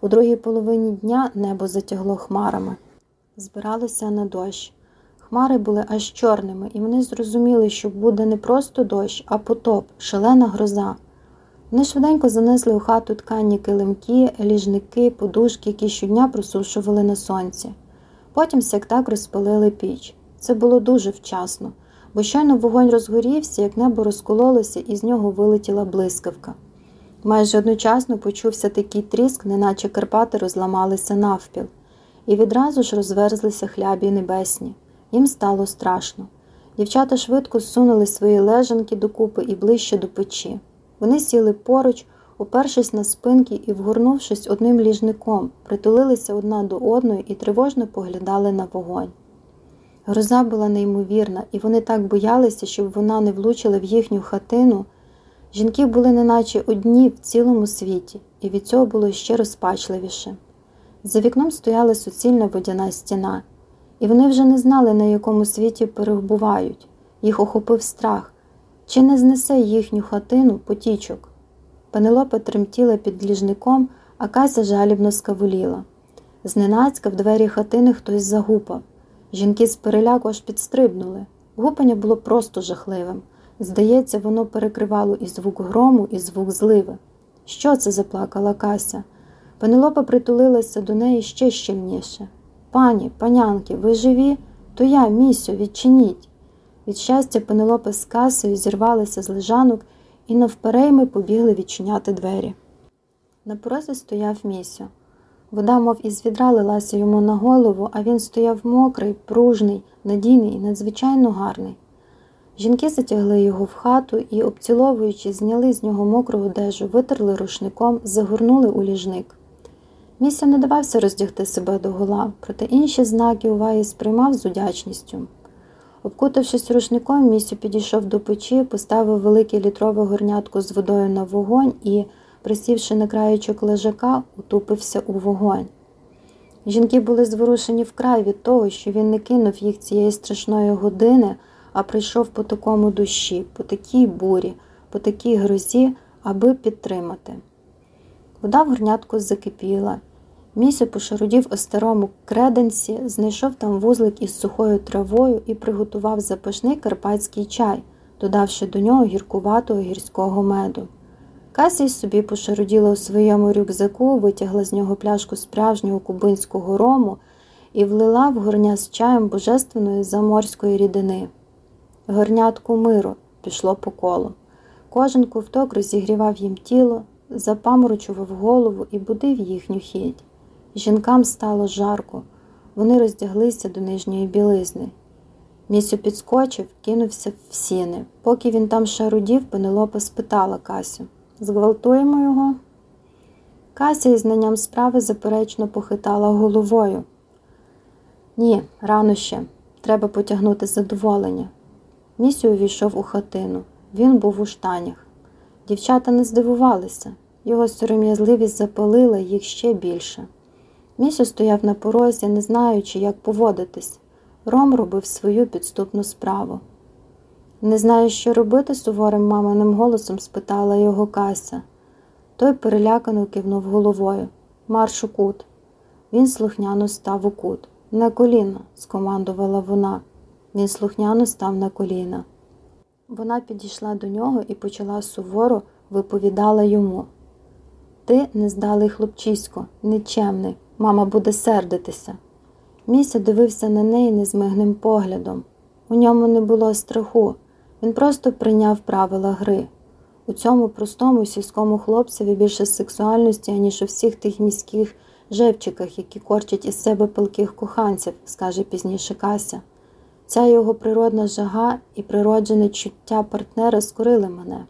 У другій половині дня небо затягло хмарами. Збиралося на дощ. Хмари були аж чорними, і вони зрозуміли, що буде не просто дощ, а потоп, шалена гроза. Вони швиденько занесли у хату ткані килимки, ліжники, подушки, які щодня просушували на сонці. Потім сяк так розпалили піч. Це було дуже вчасно, бо щойно вогонь розгорівся, як небо розкололося, і з нього вилетіла блискавка. Майже одночасно почувся такий тріск, неначе Карпати розламалися навпіл, і відразу ж розверзлися хлябі небесні. Їм стало страшно. Дівчата швидко зсунули свої лежанки докупи і ближче до печі. Вони сіли поруч, упершись на спинки і, вгорнувшись одним ліжником, притулилися одна до одної і тривожно поглядали на вогонь. Гроза була неймовірна, і вони так боялися, щоб вона не влучила в їхню хатину. Жінки були неначе одні в цілому світі, і від цього було ще розпачливіше. За вікном стояла суцільна водяна стіна, і вони вже не знали, на якому світі перебувають. Їх охопив страх, чи не знесе їхню хатину потічок. Пенелопа тремтіла під ліжником, а Кася жалібно скавуліла. Зненацька в двері хатини хтось загупав. Жінки з переляку аж підстрибнули. Гупання було просто жахливим. Здається, воно перекривало і звук грому, і звук зливи. Що це? заплакала Кася. Пенелопа притулилася до неї ще щільніше. Пані, панянки, ви живі? То я, місю, відчиніть. Від щастя, Пенелопа з касою зірвалася з лежанок і навперейми побігли відчиняти двері. На порозі стояв місю. Вода, мов із відра лилася йому на голову, а він стояв мокрий, пружний, надійний і надзвичайно гарний. Жінки затягли його в хату і, обціловуючи, зняли з нього мокру одежу, витерли рушником, загорнули у ліжник. Міся не давався роздягти себе догола, проте інші знаки уваги сприймав з удячністю. Обкутавшись рушником, місю підійшов до печі, поставив велике літрове горнятко з водою на вогонь і, присівши на краєчок лежака, утупився у вогонь. Жінки були зворушені вкрай від того, що він не кинув їх цієї страшної години, а прийшов по такому душі, по такій бурі, по такій грозі, аби підтримати. Вода в горнятку закипіла. Місю пошарудів у старому креденсі, знайшов там вузлик із сухою травою і приготував запашний карпатський чай, додавши до нього гіркуватого гірського меду. Касій собі пошаруділа у своєму рюкзаку, витягла з нього пляшку справжнього кубинського рому і влила в горня з чаєм божественної заморської рідини. Горнятку миру пішло по колу. Кожен ковток розігрівав їм тіло, запаморочував голову і будив їхню хіть. Жінкам стало жарко, вони роздяглися до нижньої білизни, Місю підскочив, кинувся в сіни. Поки він там шарудів, Пенелопа спитала Касю Зґвалтуємо його? Кася із знанням справи заперечно похитала головою. Ні, рано ще. Треба потягнути задоволення. Місю увійшов у хатину. Він був у штанях. Дівчата не здивувалися, його сором'язливість запалила їх ще більше. Місю стояв на порозі, не знаючи, як поводитись. Ром робив свою підступну справу. Не знаєш, що робити? суворим маминим голосом спитала його Кася. Той перелякано кивнув головою. Марш у кут. Він слухняно став у кут. На коліна, скомандувала вона. Він слухняно став на коліна. Вона підійшла до нього і почала суворо виповідала йому. Ти нездалий хлопчисько, нечемний, мама буде сердитися. Міся дивився на неї незмигним поглядом. У ньому не було страху, він просто прийняв правила гри. У цьому простому сільському хлопцеві більше сексуальності, аніж у всіх тих міських жевчиках, які корчать із себе пилких коханців, скаже пізніше Кася. Ця його природна жага і природжене чуття партнера скорили мене.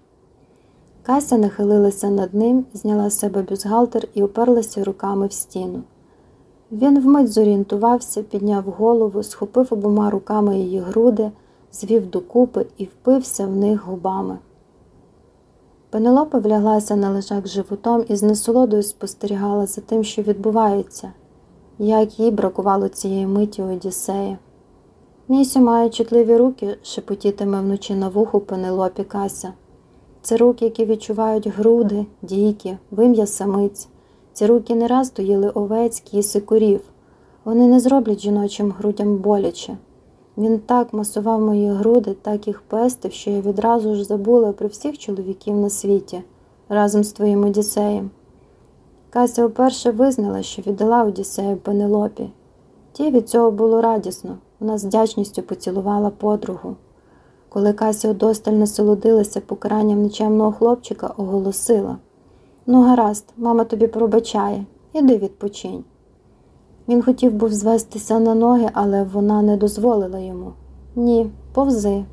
Кася нахилилася над ним, зняла з себе бюстгальтер і уперлася руками в стіну. Він вмить зорієнтувався, підняв голову, схопив обома руками її груди, звів докупи і впився в них губами. Пенелопа вляглася на лежак животом і з насолодою спостерігала за тим, що відбувається, як їй бракувало цієї миті Одіссея. Місю має чутливі руки, шепотітиме вночі на вуху Пенелопі Кася. Це руки, які відчувають груди, дійки, вим'я самиць. Ці руки не раз доїли овець, кіс і корів. Вони не зроблять жіночим грудям боляче. Він так масував мої груди, так їх пестив, що я відразу ж забула про всіх чоловіків на світі разом з твоїм Одіссеєм. Кася вперше визнала, що віддала Одіссею Пенелопі. Ті від цього було радісно, вона з вдячністю поцілувала подругу. Коли Кася удосталь насолодилася покаранням нечемного хлопчика, оголосила Ну, гаразд, мама тобі пробачає, іди відпочинь. Він хотів був звестися на ноги, але вона не дозволила йому. Ні, повзи.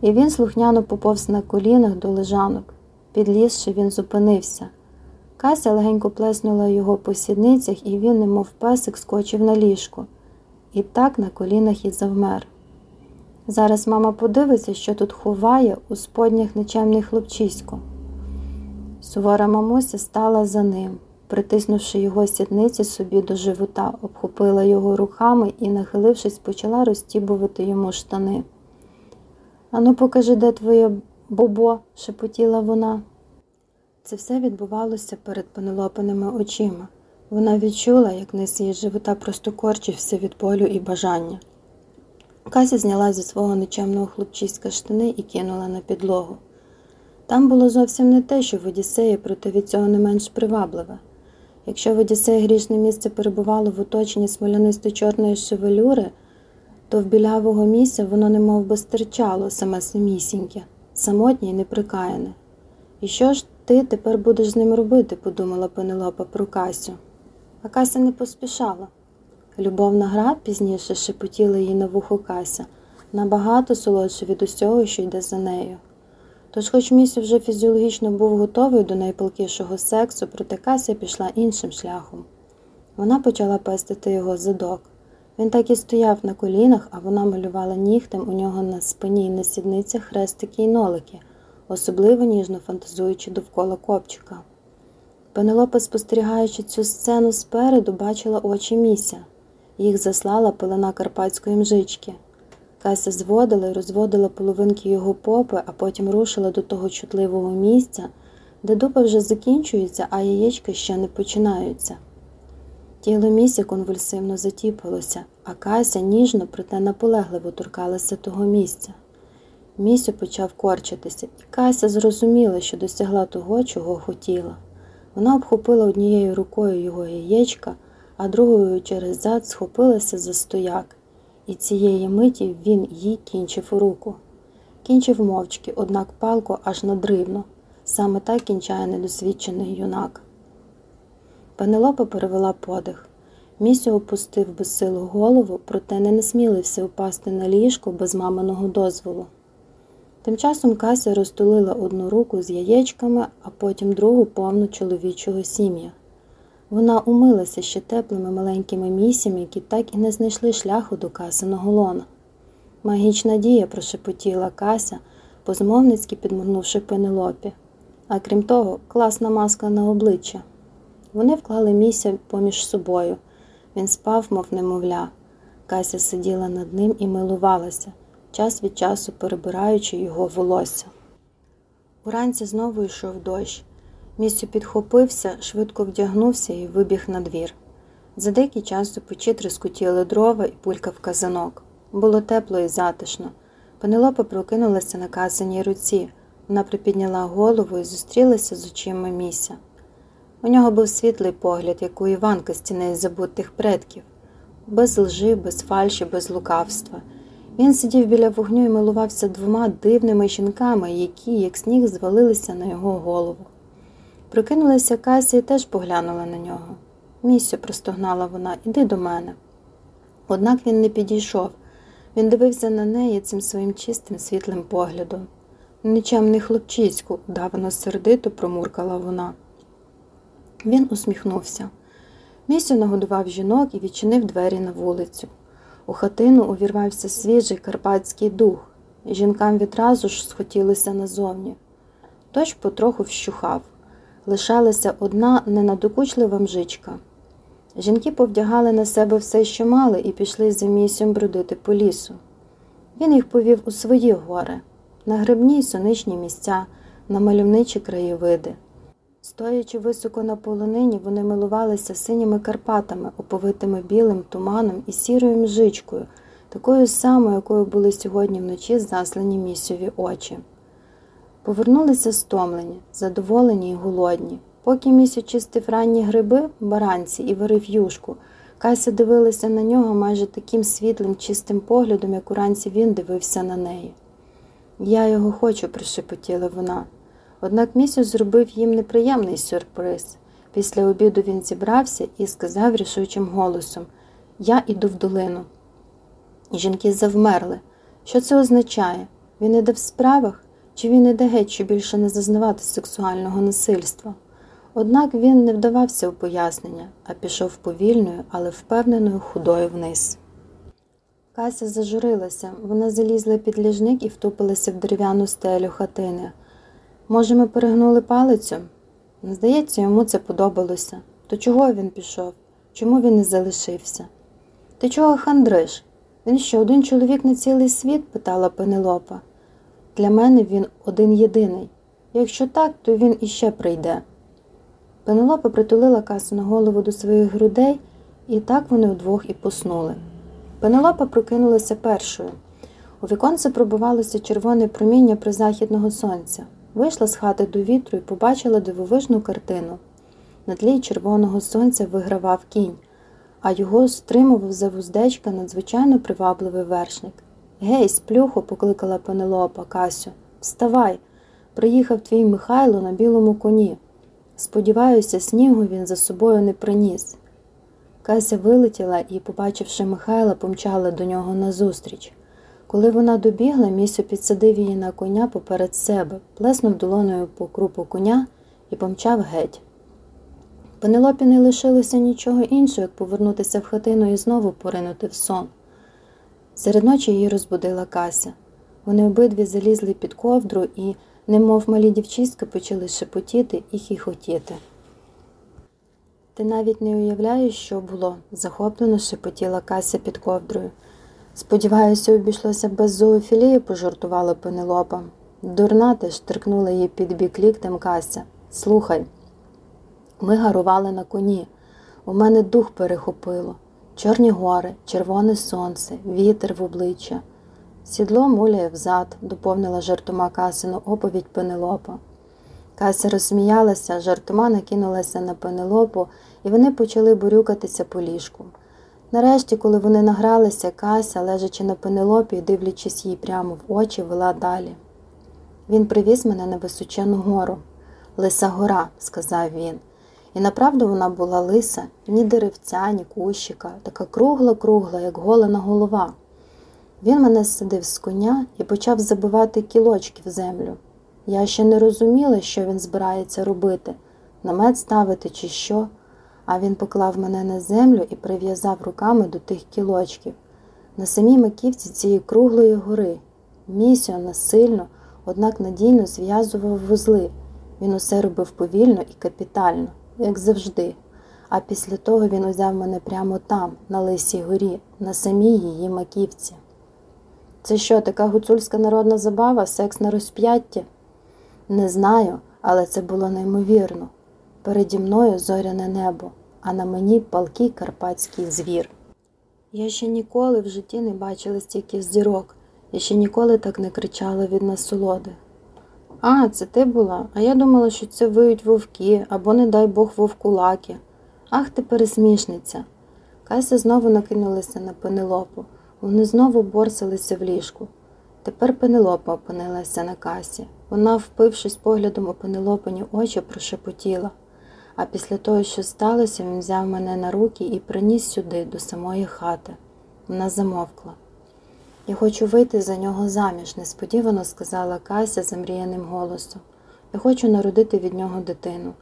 І він слухняно поповз на колінах до лежанок. Підлізши, він зупинився. Кася легенько плеснула його по сідницях, і він, немов песик, скочив на ліжко. І так на колінах і завмер. Зараз мама подивиться, що тут ховає у споднях нечемний хлопчисько. Сувора мамуся стала за ним, притиснувши його сідниці собі до живота, обхопила його руками і, нахилившись, почала розтібувати йому штани. Ану, покажи, де твоє бобо, шепотіла вона. Це все відбувалося перед пенелопиними очима. Вона відчула, як низ її живота просто корчився від болю і бажання. Кася зняла зі свого нечемного хлопчиська штани і кинула на підлогу. Там було зовсім не те, що в Одіссеї, проте від цього не менш привабливе. Якщо в Одіссеї грішне місце перебувало в оточенні смолянисто чорної шевелюри, то в білявого місця воно немов би стирчало саме самісіньке, самотнє і неприкаяне. І що ж ти тепер будеш з ним робити? подумала Пенелопа про Касю. А Кася не поспішала. Любовна гра пізніше шепотіла їй на вухо Кася, набагато солодше від усього, що йде за нею. Тож, хоч місяць вже фізіологічно був готовий до найпалкішого сексу, проте Кася пішла іншим шляхом. Вона почала пестити його задок. Він так і стояв на колінах, а вона малювала нігтем у нього на спині й на сідницях хрестики й нолики, особливо ніжно фантазуючи довкола копчика. Пенелопа, спостерігаючи цю сцену спереду, бачила очі місця. Їх заслала пилина карпатської мжички. Кася зводила і розводила половинки його попи, а потім рушила до того чутливого місця, де дупа вже закінчується, а яєчка ще не починаються. Тіло місця конвульсивно затіпалося, а Кася ніжно, проте наполегливо торкалася того місця. Місю почав корчитися, і Кася зрозуміла, що досягла того, чого хотіла. Вона обхопила однією рукою його яєчка, а другою через зад схопилася за стояк і цієї миті він їй кінчив у руку. Кінчив мовчки, однак палко аж надривно. Саме так кінчає недосвідчений юнак. Пенелопа перевела подих. Місю опустив безсилу голову, проте не насмілився впасти на ліжко без маминого дозволу. Тим часом Кася розтулила одну руку з яєчками, а потім другу повну чоловічого сім'я. Вона умилася ще теплими маленькими місями, які так і не знайшли шляху до касиного лона. Магічна дія прошепотіла Кася, позмовницьки підморгнувши пенелопі. А крім того, класна маска на обличчя. Вони вклали місця поміж собою. Він спав, мов немовля. Кася сиділа над ним і милувалася, час від часу перебираючи його волосся. Уранці знову йшов дощ. Місцю підхопився, швидко вдягнувся і вибіг на двір. За деякий час у печі трискотіли дрова і пулькав казанок. Було тепло і затишно. Пенелопа прокинулася на казаній руці. Вона припідняла голову і зустрілася з очима міся. У нього був світлий погляд, як у Іванка з тіней забутих предків, без лжи, без фальші, без лукавства. Він сидів біля вогню і милувався двома дивними жінками, які, як сніг, звалилися на його голову. Прокинулася Кася і теж поглянула на нього. Місю, простогнала вона, іди до мене. Однак він не підійшов. Він дивився на неї цим своїм чистим світлим поглядом. Нічемний хлопчиську, давно сердито промуркала вона. Він усміхнувся. Місю нагодував жінок і відчинив двері на вулицю. У хатину увірвався свіжий карпатський дух. Жінкам відразу ж схотілося назовні. Дощ потроху вщухав. Лишалася одна ненадокучлива мжичка. Жінки повдягали на себе все, що мали, і пішли за місцем бродити по лісу. Він їх повів у свої гори, на грибні й соничні місця, на мальовничі краєвиди. Стоячи високо на полонині, вони милувалися синіми Карпатами, оповитими білим туманом і сірою мжичкою, такою самою, якою були сьогодні вночі заслані місцеві очі. Повернулися стомлені, задоволені й голодні. Поки місяць чистив ранні гриби, баранці і варив юшку, Кася дивилася на нього майже таким світлим, чистим поглядом, як уранці він дивився на неї. Я його хочу, прошепотіла вона. Однак місяць зробив їм неприємний сюрприз. Після обіду він зібрався і сказав рішучим голосом Я іду в долину. Жінки завмерли. Що це означає? Він іде в справах, чи він іде геть, що більше не зазнавати сексуального насильства? Однак він не вдавався в пояснення, а пішов повільною, але впевненою худою вниз. Кася зажурилася, вона залізла під ліжник і втупилася в дерев'яну стелю хатини. Може, ми перегнули палицю? Здається, йому це подобалося. То чого він пішов? Чому він не залишився? Ти чого хандриш? Він що, один чоловік на цілий світ? питала Пенелопа. Для мене він один єдиний. Якщо так, то він іще прийде. Пенелопа притулила касу на голову до своїх грудей, і так вони удвох і поснули. Пенелопа прокинулася першою. У віконце пробивалося червоне проміння призахідного сонця. Вийшла з хати до вітру і побачила дивовижну картину. На тлі червоного сонця вигравав кінь, а його стримував за вуздечка надзвичайно привабливий вершник. Гей, сплюхо, покликала Пенелопа Касю. Вставай! Приїхав твій Михайло на білому коні. Сподіваюся, снігу він за собою не приніс. Кася вилетіла і, побачивши Михайла, помчала до нього назустріч. Коли вона добігла, місю підсадив її на коня поперед себе, плеснув долоною по крупу коня і помчав геть. Пенелопі не лишилося нічого іншого, як повернутися в хатину і знову поринути в сон. Серед ночі її розбудила Кася. Вони обидві залізли під ковдру і, немов малі дівчиська, почали шепотіти і хіхотіти. Ти навіть не уявляєш, що було, захоплено шепотіла Кася під ковдрою. Сподіваюся, обійшлося без зоофілії, пожартувала Пенелопа. Дурна теж штрикнула її під бік ліктем Кася. Слухай, ми гарували на коні. У мене дух перехопило. Чорні гори, червоне сонце, вітер в обличчя. Сідло муляє взад, доповнила жартома Касину оповідь Пенелопа. Кася розсміялася, жартома накинулася на Пенелопу, і вони почали борюкатися по ліжку. Нарешті, коли вони награлися, Кася, лежачи на пенелопі дивлячись їй прямо в очі, вела далі. Він привіз мене на височену гору. Лиса гора, сказав він. І направду вона була лиса, ні деревця, ні кущика, така кругла-кругла, як голена голова. Він мене сидив з коня і почав забивати кілочки в землю. Я ще не розуміла, що він збирається робити намет ставити чи що, а він поклав мене на землю і прив'язав руками до тих кілочків. На самій маківці цієї круглої гори. Місіо насильно, однак надійно зв'язував вузли. Він усе робив повільно і капітально, як завжди. А після того він узяв мене прямо там, на Лисій горі, на самій її маківці. Це що, така гуцульська народна забава, секс на розп'ятті? Не знаю, але це було неймовірно. Переді мною зоряне небо, а на мені палкий карпатський звір. Я ще ніколи в житті не бачила стільки зірок, я ще ніколи так не кричала від насолоди. А, це ти була, а я думала, що це виють вовки або, не дай Бог, вовкулаки. Ах ти пересмішниця. Кася знову накинулася на пенелопу. Вони знову борсилися в ліжку. Тепер пенелопа опинилася на касі. Вона, впившись поглядом у пенелопині очі, прошепотіла. А після того, що сталося, він взяв мене на руки і приніс сюди, до самої хати. Вона замовкла. Я хочу вийти за нього заміж, несподівано сказала Кася замріяним голосом. Я хочу народити від нього дитину.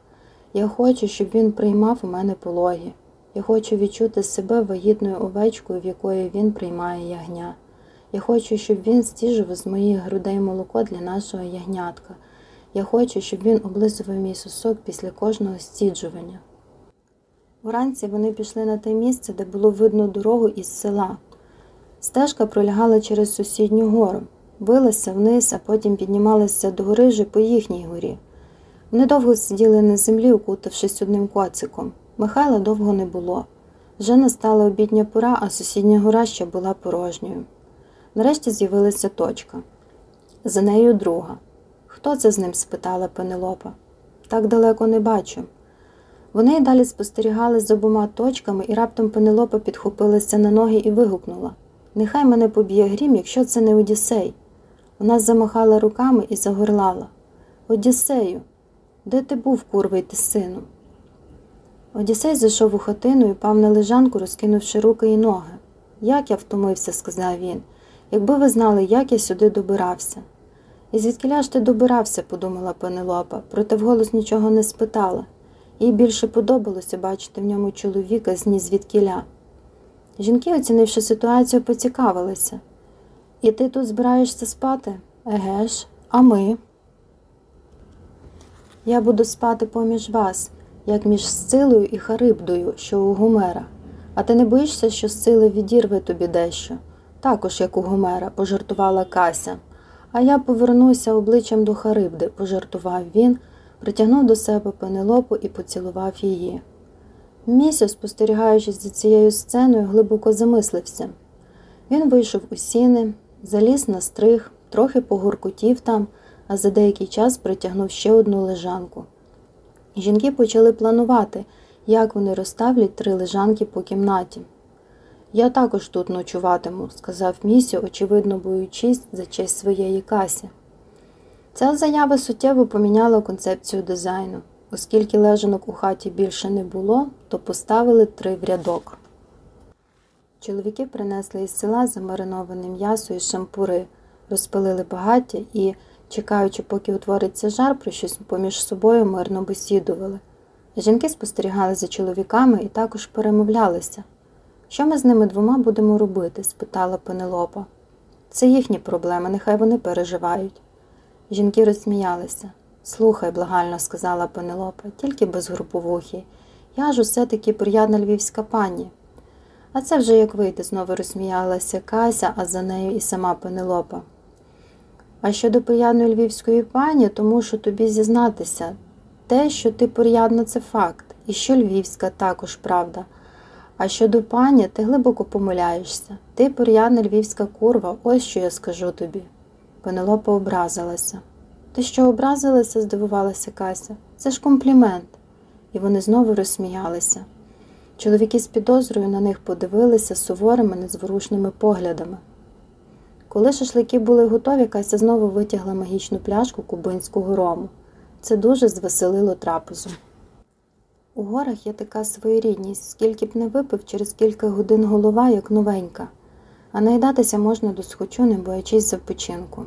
Я хочу, щоб він приймав у мене пологи. Я хочу відчути себе вагітною овечкою, в якої він приймає ягня. Я хочу, щоб він стіжив з моїх грудей молоко для нашого ягнятка. Я хочу, щоб він облизував мій сосок після кожного стіджування. Уранці вони пішли на те місце, де було видно дорогу із села. Стежка пролягала через сусідню гору, билася вниз, а потім піднімалася до гори вже по їхній горі. Вони довго сиділи на землі, укутавшись одним коциком. Михайла довго не було. Вже настала обідня пора, а сусідня гора ще була порожньою. Нарешті з'явилася точка. За нею друга. Хто це з ним? спитала Пенелопа. Так далеко не бачу. Вони й далі спостерігали з обома точками, і раптом Пенелопа підхопилася на ноги і вигукнула Нехай мене поб'є грім, якщо це не Одіссей. Вона замахала руками і загорлала. Одіссею, де ти був, курвий ти сину? Одіссей зайшов у хатину і пав на лежанку, розкинувши руки і ноги. Як я втомився, сказав він, якби ви знали, як я сюди добирався. І звідкиля ж ти добирався, подумала Пенелопа, проте вголос нічого не спитала. Їй більше подобалося бачити в ньому чоловіка з ні звідкіля. Жінки, оцінивши ситуацію, поцікавилися. І ти тут збираєшся спати? Еге ж, а ми? Я буду спати поміж вас, як між Сцилою і Харибдою, що у Гомера. А ти не боїшся, що Сцила відірве тобі дещо? Також, як у Гомера, пожартувала Кася. А я повернуся обличчям до Харибди, пожартував він, притягнув до себе пенелопу і поцілував її. Місяць, спостерігаючись за цією сценою, глибоко замислився. Він вийшов у сіни, заліз на стриг, трохи погуркотів там, а за деякий час притягнув ще одну лежанку. Жінки почали планувати, як вони розставлять три лежанки по кімнаті. Я також тут ночуватиму, сказав Місю, очевидно боючись за честь своєї касі. Ця заява суттєво поміняла концепцію дизайну. Оскільки лежанок у хаті більше не було, то поставили три в рядок. Чоловіки принесли із села замариноване м'ясо і шампури, розпилили багаття і, чекаючи, поки утвориться жар, про щось поміж собою мирно бесідували. Жінки спостерігали за чоловіками і також перемовлялися. Що ми з ними двома будемо робити? спитала Пенелопа. Це їхні проблеми, нехай вони переживають. Жінки розсміялися. Слухай, благально сказала Пенелопа, тільки без груповухи. Я ж усе таки приядна львівська пані. А це вже як вийде, знову розсміялася Кася, а за нею і сама Пенелопа. А щодо приядної львівської пані, то мушу тобі зізнатися те, що ти порядна, це факт, і що львівська також правда. А щодо пані, ти глибоко помиляєшся. Ти порядна львівська курва, ось що я скажу тобі. Пенелопа образилася. Ти що образилася? здивувалася Кася. Це ж комплімент. І вони знову розсміялися. Чоловіки з підозрою на них подивилися суворими, незворушними поглядами. Коли шашлики були готові, Кася знову витягла магічну пляшку кубинського рому. Це дуже звеселило трапезу. У горах є така своєрідність, скільки б не випив, через кілька годин голова, як новенька, а наїдатися можна до схочу, не боячись започинку.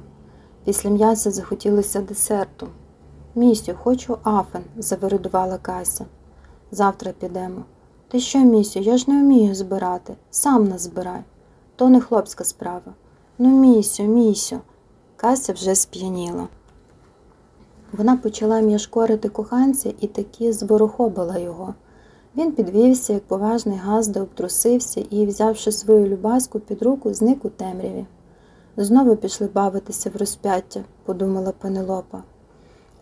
Після м'яса захотілося десерту. Місю, хочу афен, завередувала Кася. Завтра підемо. Ти що, місю, я ж не вмію збирати. Сам назбирай. То не хлопська справа. Ну, місю, місю. Кася вже сп'яніла. Вона почала м'яшкорити коханця і таки зворохобила його. Він підвівся, як поважний газда, обтрусився і, взявши свою любаску під руку, зник у темряві. Знову пішли бавитися в розп'яття, подумала Пенелопа.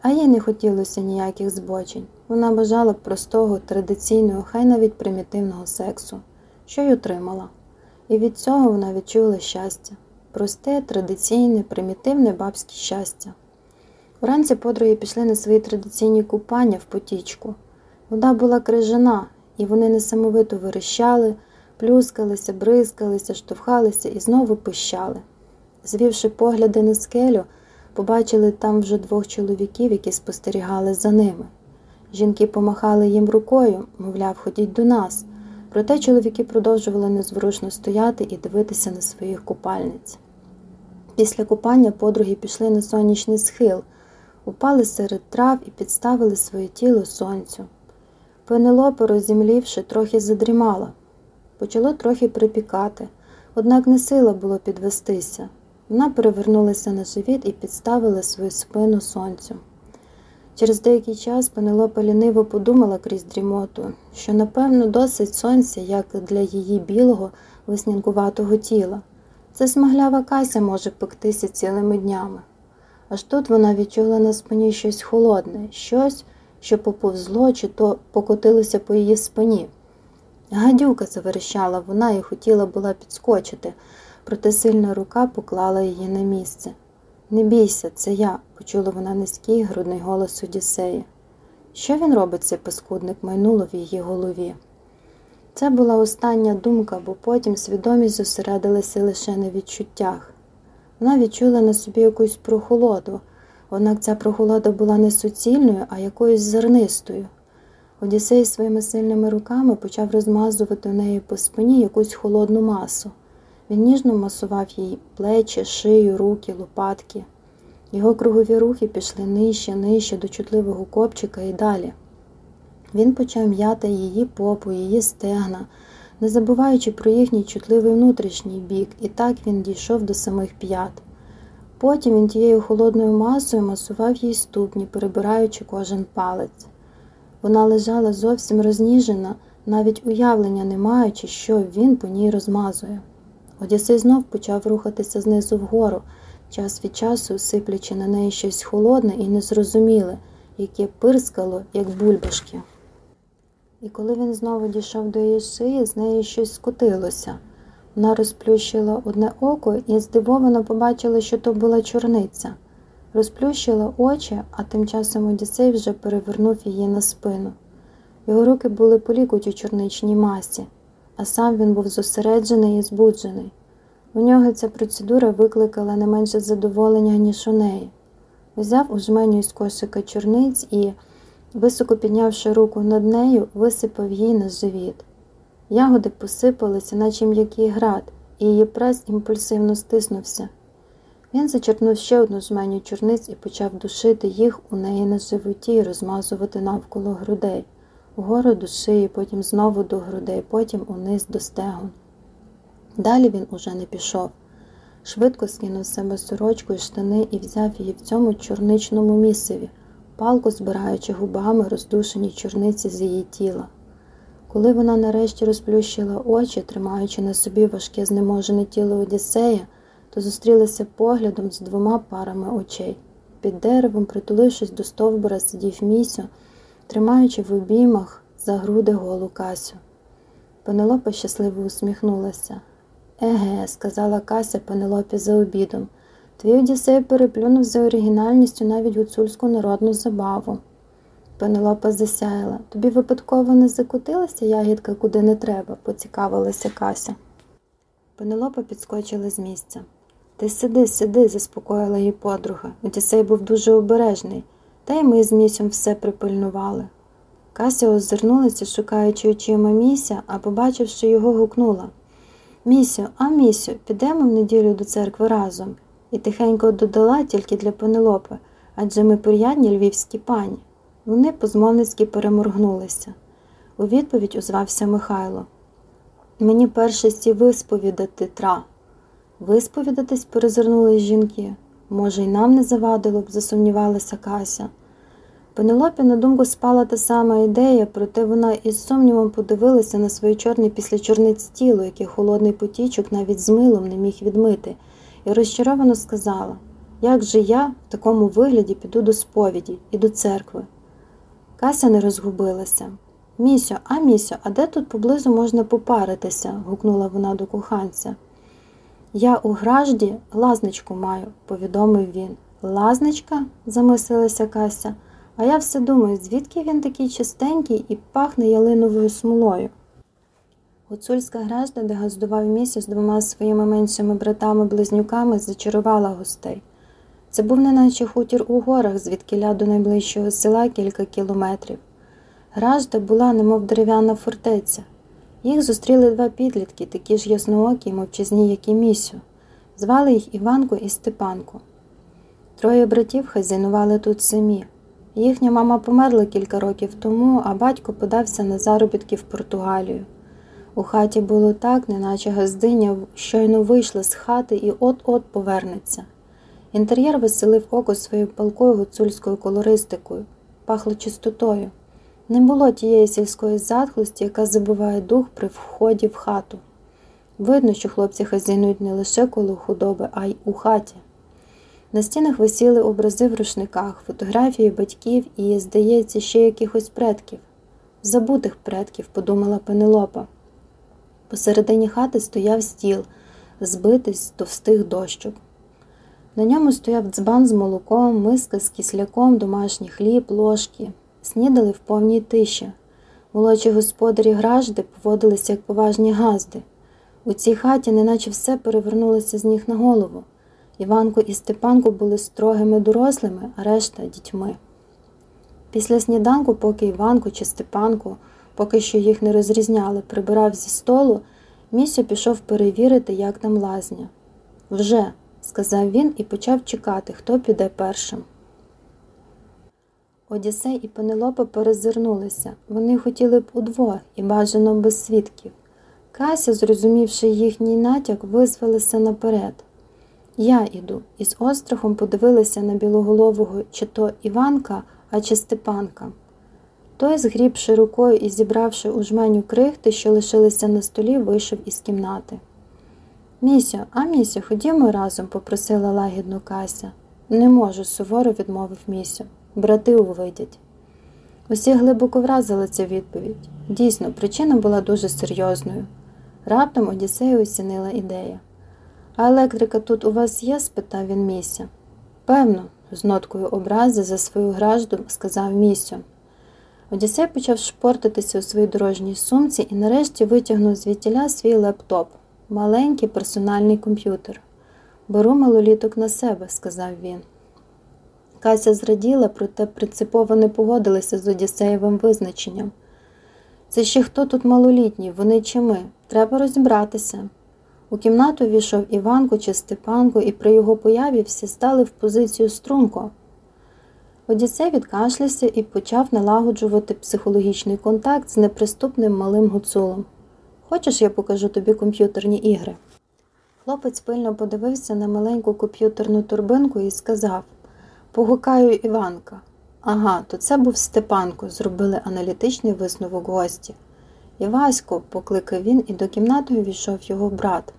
А їй не хотілося ніяких збочень. Вона бажала простого, традиційного, хай навіть примітивного сексу, що й отримала. І від цього вона відчула щастя просте, традиційне, примітивне бабське щастя. Вранці подруги пішли на свої традиційні купання в потічку. Вода була крижана, і вони несамовито верещали, плюскалися, бризкалися, штовхалися і знову пищали. Звівши погляди на скелю, побачили там вже двох чоловіків, які спостерігали за ними. Жінки помахали їм рукою, мовляв, ходіть до нас. Проте чоловіки продовжували незворушно стояти і дивитися на своїх купальниць. Після купання подруги пішли на сонячний схил, упали серед трав і підставили своє тіло сонцю. Пенелопа, розімлівши, трохи задрімала. Почало трохи припікати, однак не сила було підвестися. Вона перевернулася на живіт і підставила свою спину сонцю. Через деякий час Пенелопа ліниво подумала крізь дрімоту, що, напевно, досить сонця, як для її білого, веснянкуватого тіла. Це смаглява кася може пектися цілими днями. Аж тут вона відчула на спині щось холодне, щось, що поповзло чи то покотилося по її спині. Гадюка заверещала вона і хотіла була підскочити, проте сильна рука поклала її на місце. Не бійся, це я, почула вона низький грудний голос Одіссея. Що він робить, цей паскудник майнуло в її голові. Це була остання думка, бо потім свідомість зосередилася лише на відчуттях. Вона відчула на собі якусь прохолоду, однак ця прохолода була не суцільною, а якоюсь зернистою. Одіссей своїми сильними руками почав розмазувати в неї по спині якусь холодну масу. Він ніжно масував їй плечі, шию, руки, лопатки. Його кругові рухи пішли нижче, нижче до чутливого копчика і далі. Він почав м'яти її попу, її стегна, не забуваючи про їхній чутливий внутрішній бік, і так він дійшов до самих п'ят. Потім він тією холодною масою масував їй ступні, перебираючи кожен палець. Вона лежала зовсім розніжена, навіть уявлення не маючи, що він по ній розмазує. Одісей знов почав рухатися знизу вгору, час від часу сиплячи на неї щось холодне і незрозуміле, яке пирскало, як бульбашки. І коли він знову дійшов до її шиї, з неї щось скотилося. Вона розплющила одне око і здивовано побачила, що то була чорниця. Розплющила очі, а тим часом Одіссей вже перевернув її на спину. Його руки були полікуть у чорничній масі, а сам він був зосереджений і збуджений. У нього ця процедура викликала не менше задоволення, ніж у неї. Взяв у жменю із кошика чорниць і, високо піднявши руку над нею, висипав їй на живіт. Ягоди посипалися, наче м'який град, і її прес імпульсивно стиснувся. Він зачерпнув ще одну жменю чорниць і почав душити їх у неї на животі і розмазувати навколо грудей, вгору до шиї, потім знову до грудей, потім униз до стегон. Далі він уже не пішов. Швидко скинув себе сорочку і штани і взяв її в цьому чорничному місцеві, палку збираючи губами роздушені чорниці з її тіла. Коли вона нарешті розплющила очі, тримаючи на собі важке знеможене тіло Одіссея, то зустрілася поглядом з двома парами очей. Під деревом, притулившись до стовбура, сидів місю, тримаючи в обіймах за груди голу Касю. Пенелопа щасливо усміхнулася. Еге, сказала Кася Пенелопі за обідом. Твій Одіссей переплюнув за оригінальністю навіть гуцульську народну забаву. Пенелопа засяяла. Тобі випадково не закотилася ягідка куди не треба, поцікавилася Кася. Пенелопа підскочила з місця. Ти сиди, сиди, заспокоїла її подруга. Одіссей був дуже обережний, та й ми з місем все припильнували. Кася озирнулася, шукаючи очима міся, а побачивши його, гукнула Місю, а місю, підемо в неділю до церкви разом. І тихенько додала тільки для Пенелопи, адже ми порядні львівські пані. Вони позмовницьки переморгнулися. У відповідь озвався Михайло. Мені перше сі висповідати тра. Висповідатись перезирнулись жінки. Може, й нам не завадило б, засумнівалася Кася. Пенелопі на думку спала та сама ідея, проте вона із сумнівом подивилася на своє чорне після чорниць тіло, яке холодний потічок навіть з милом не міг відмити, і розчаровано сказала як же я в такому вигляді піду до сповіді і до церкви. Кася не розгубилася. Місю, а місю, а де тут поблизу можна попаритися? гукнула вона до коханця. Я у гражді лазничку маю, повідомив він. Лазничка? замислилася Кася, а я все думаю, звідки він такий чистенький і пахне ялиновою смолою. Гуцульська гражда, де газдував місяць з двома своїми меншими братами-близнюками, зачарувала гостей. Це був неначе хутір у горах, звідки до найближчого села кілька кілометрів. Гражда була, немов дерев'яна фортеця. Їх зустріли два підлітки, такі ж ясноокі мовчазні, як і місю. Звали їх Іванко і Степанко. Троє братів хазяйнували тут самі. Їхня мама померла кілька років тому, а батько подався на заробітки в Португалію. У хаті було так, неначе газдиня щойно вийшла з хати і от-от повернеться. Інтер'єр веселив око своєю палкою гуцульською колористикою, пахло чистотою. Не було тієї сільської затхлості, яка забиває дух при вході в хату. Видно, що хлопці хазяйнують не лише коло худоби, а й у хаті. На стінах висіли образи в рушниках, фотографії батьків і, здається, ще якихось предків. Забутих предків, подумала Пенелопа. Посередині хати стояв стіл, збитий з товстих дощок. На ньому стояв дзбан з молоком, миска з кисляком, домашній хліб, ложки. Снідали в повній тиші. Молодші господарі гражди поводилися як поважні газди. У цій хаті, неначе все перевернулося з ніг на голову. Іванко і Степанко були строгими дорослими, а решта дітьми. Після сніданку, поки Іванко чи Степанко, поки що їх не розрізняли, прибирав зі столу, місю пішов перевірити, як там лазня. Вже, сказав він і почав чекати, хто піде першим. Одіссей і Пенелопа перезирнулися. Вони хотіли б удвох і бажано без свідків. Кася, зрозумівши їхній натяк, визвалася наперед. Я іду і з острахом подивилася на білоголового чи то Іванка, а чи Степанка. Той, згрібши рукою і зібравши у жменю крихти, що лишилися на столі, вийшов із кімнати. Місю, а місю, ходімо разом, попросила лагідно Кася. Не можу, суворо відмовив місю. Брати увидять. Усі глибоко вразили цю відповідь. Дійсно, причина була дуже серйозною. Раптом Одіссею осінила ідея. А електрика тут у вас є? спитав він місця. Певно, з ноткою образи за свою гражду сказав місю. Одіссей почав шпортитися у своїй дорожній сумці і нарешті витягнув звідтіля свій лептоп, маленький персональний комп'ютер. Беру малоліток на себе, сказав він. Кася зраділа, проте принципово не погодилася з Одіссеєвим визначенням. Це ще хто тут малолітній, вони чи ми? Треба розібратися. У кімнату війшов Іванко чи Степанко, і при його появі всі стали в позицію струнко. Одіссей відкашлявся і почав налагоджувати психологічний контакт з неприступним малим гуцулом. Хочеш, я покажу тобі комп'ютерні ігри? Хлопець пильно подивився на маленьку комп'ютерну турбинку і сказав Погукаю Іванка. Ага, то це був Степанко, зробили аналітичний висновок гості. Івасько, покликав він, і до кімнати увійшов його брат.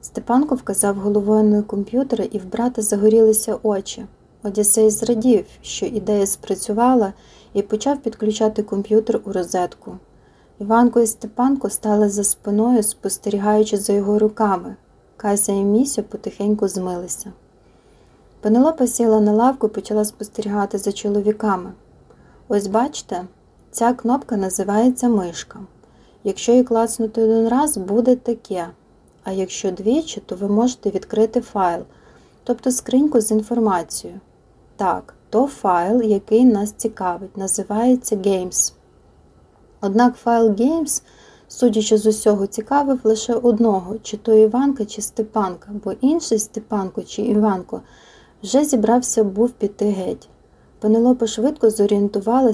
Степанко вказав головою на комп'ютер, і в брата загорілися очі. Одіссей зрадів, що ідея спрацювала, і почав підключати комп'ютер у розетку. Іванко і Степанко стали за спиною, спостерігаючи за його руками. Кася і Місю потихеньку змилися. Пенелопа сіла на лавку і почала спостерігати за чоловіками. Ось бачите, ця кнопка називається мишка. Якщо її клацнути один раз, буде таке. А якщо двічі, то ви можете відкрити файл, тобто скриньку з інформацією. Так, то файл, який нас цікавить, називається Games. Однак файл Games, судячи з усього, цікавив лише одного, чи то Іванка, чи Степанка, бо інший Степанко чи Іванко вже зібрався був піти геть. Пенелопа швидко зорієнтувалася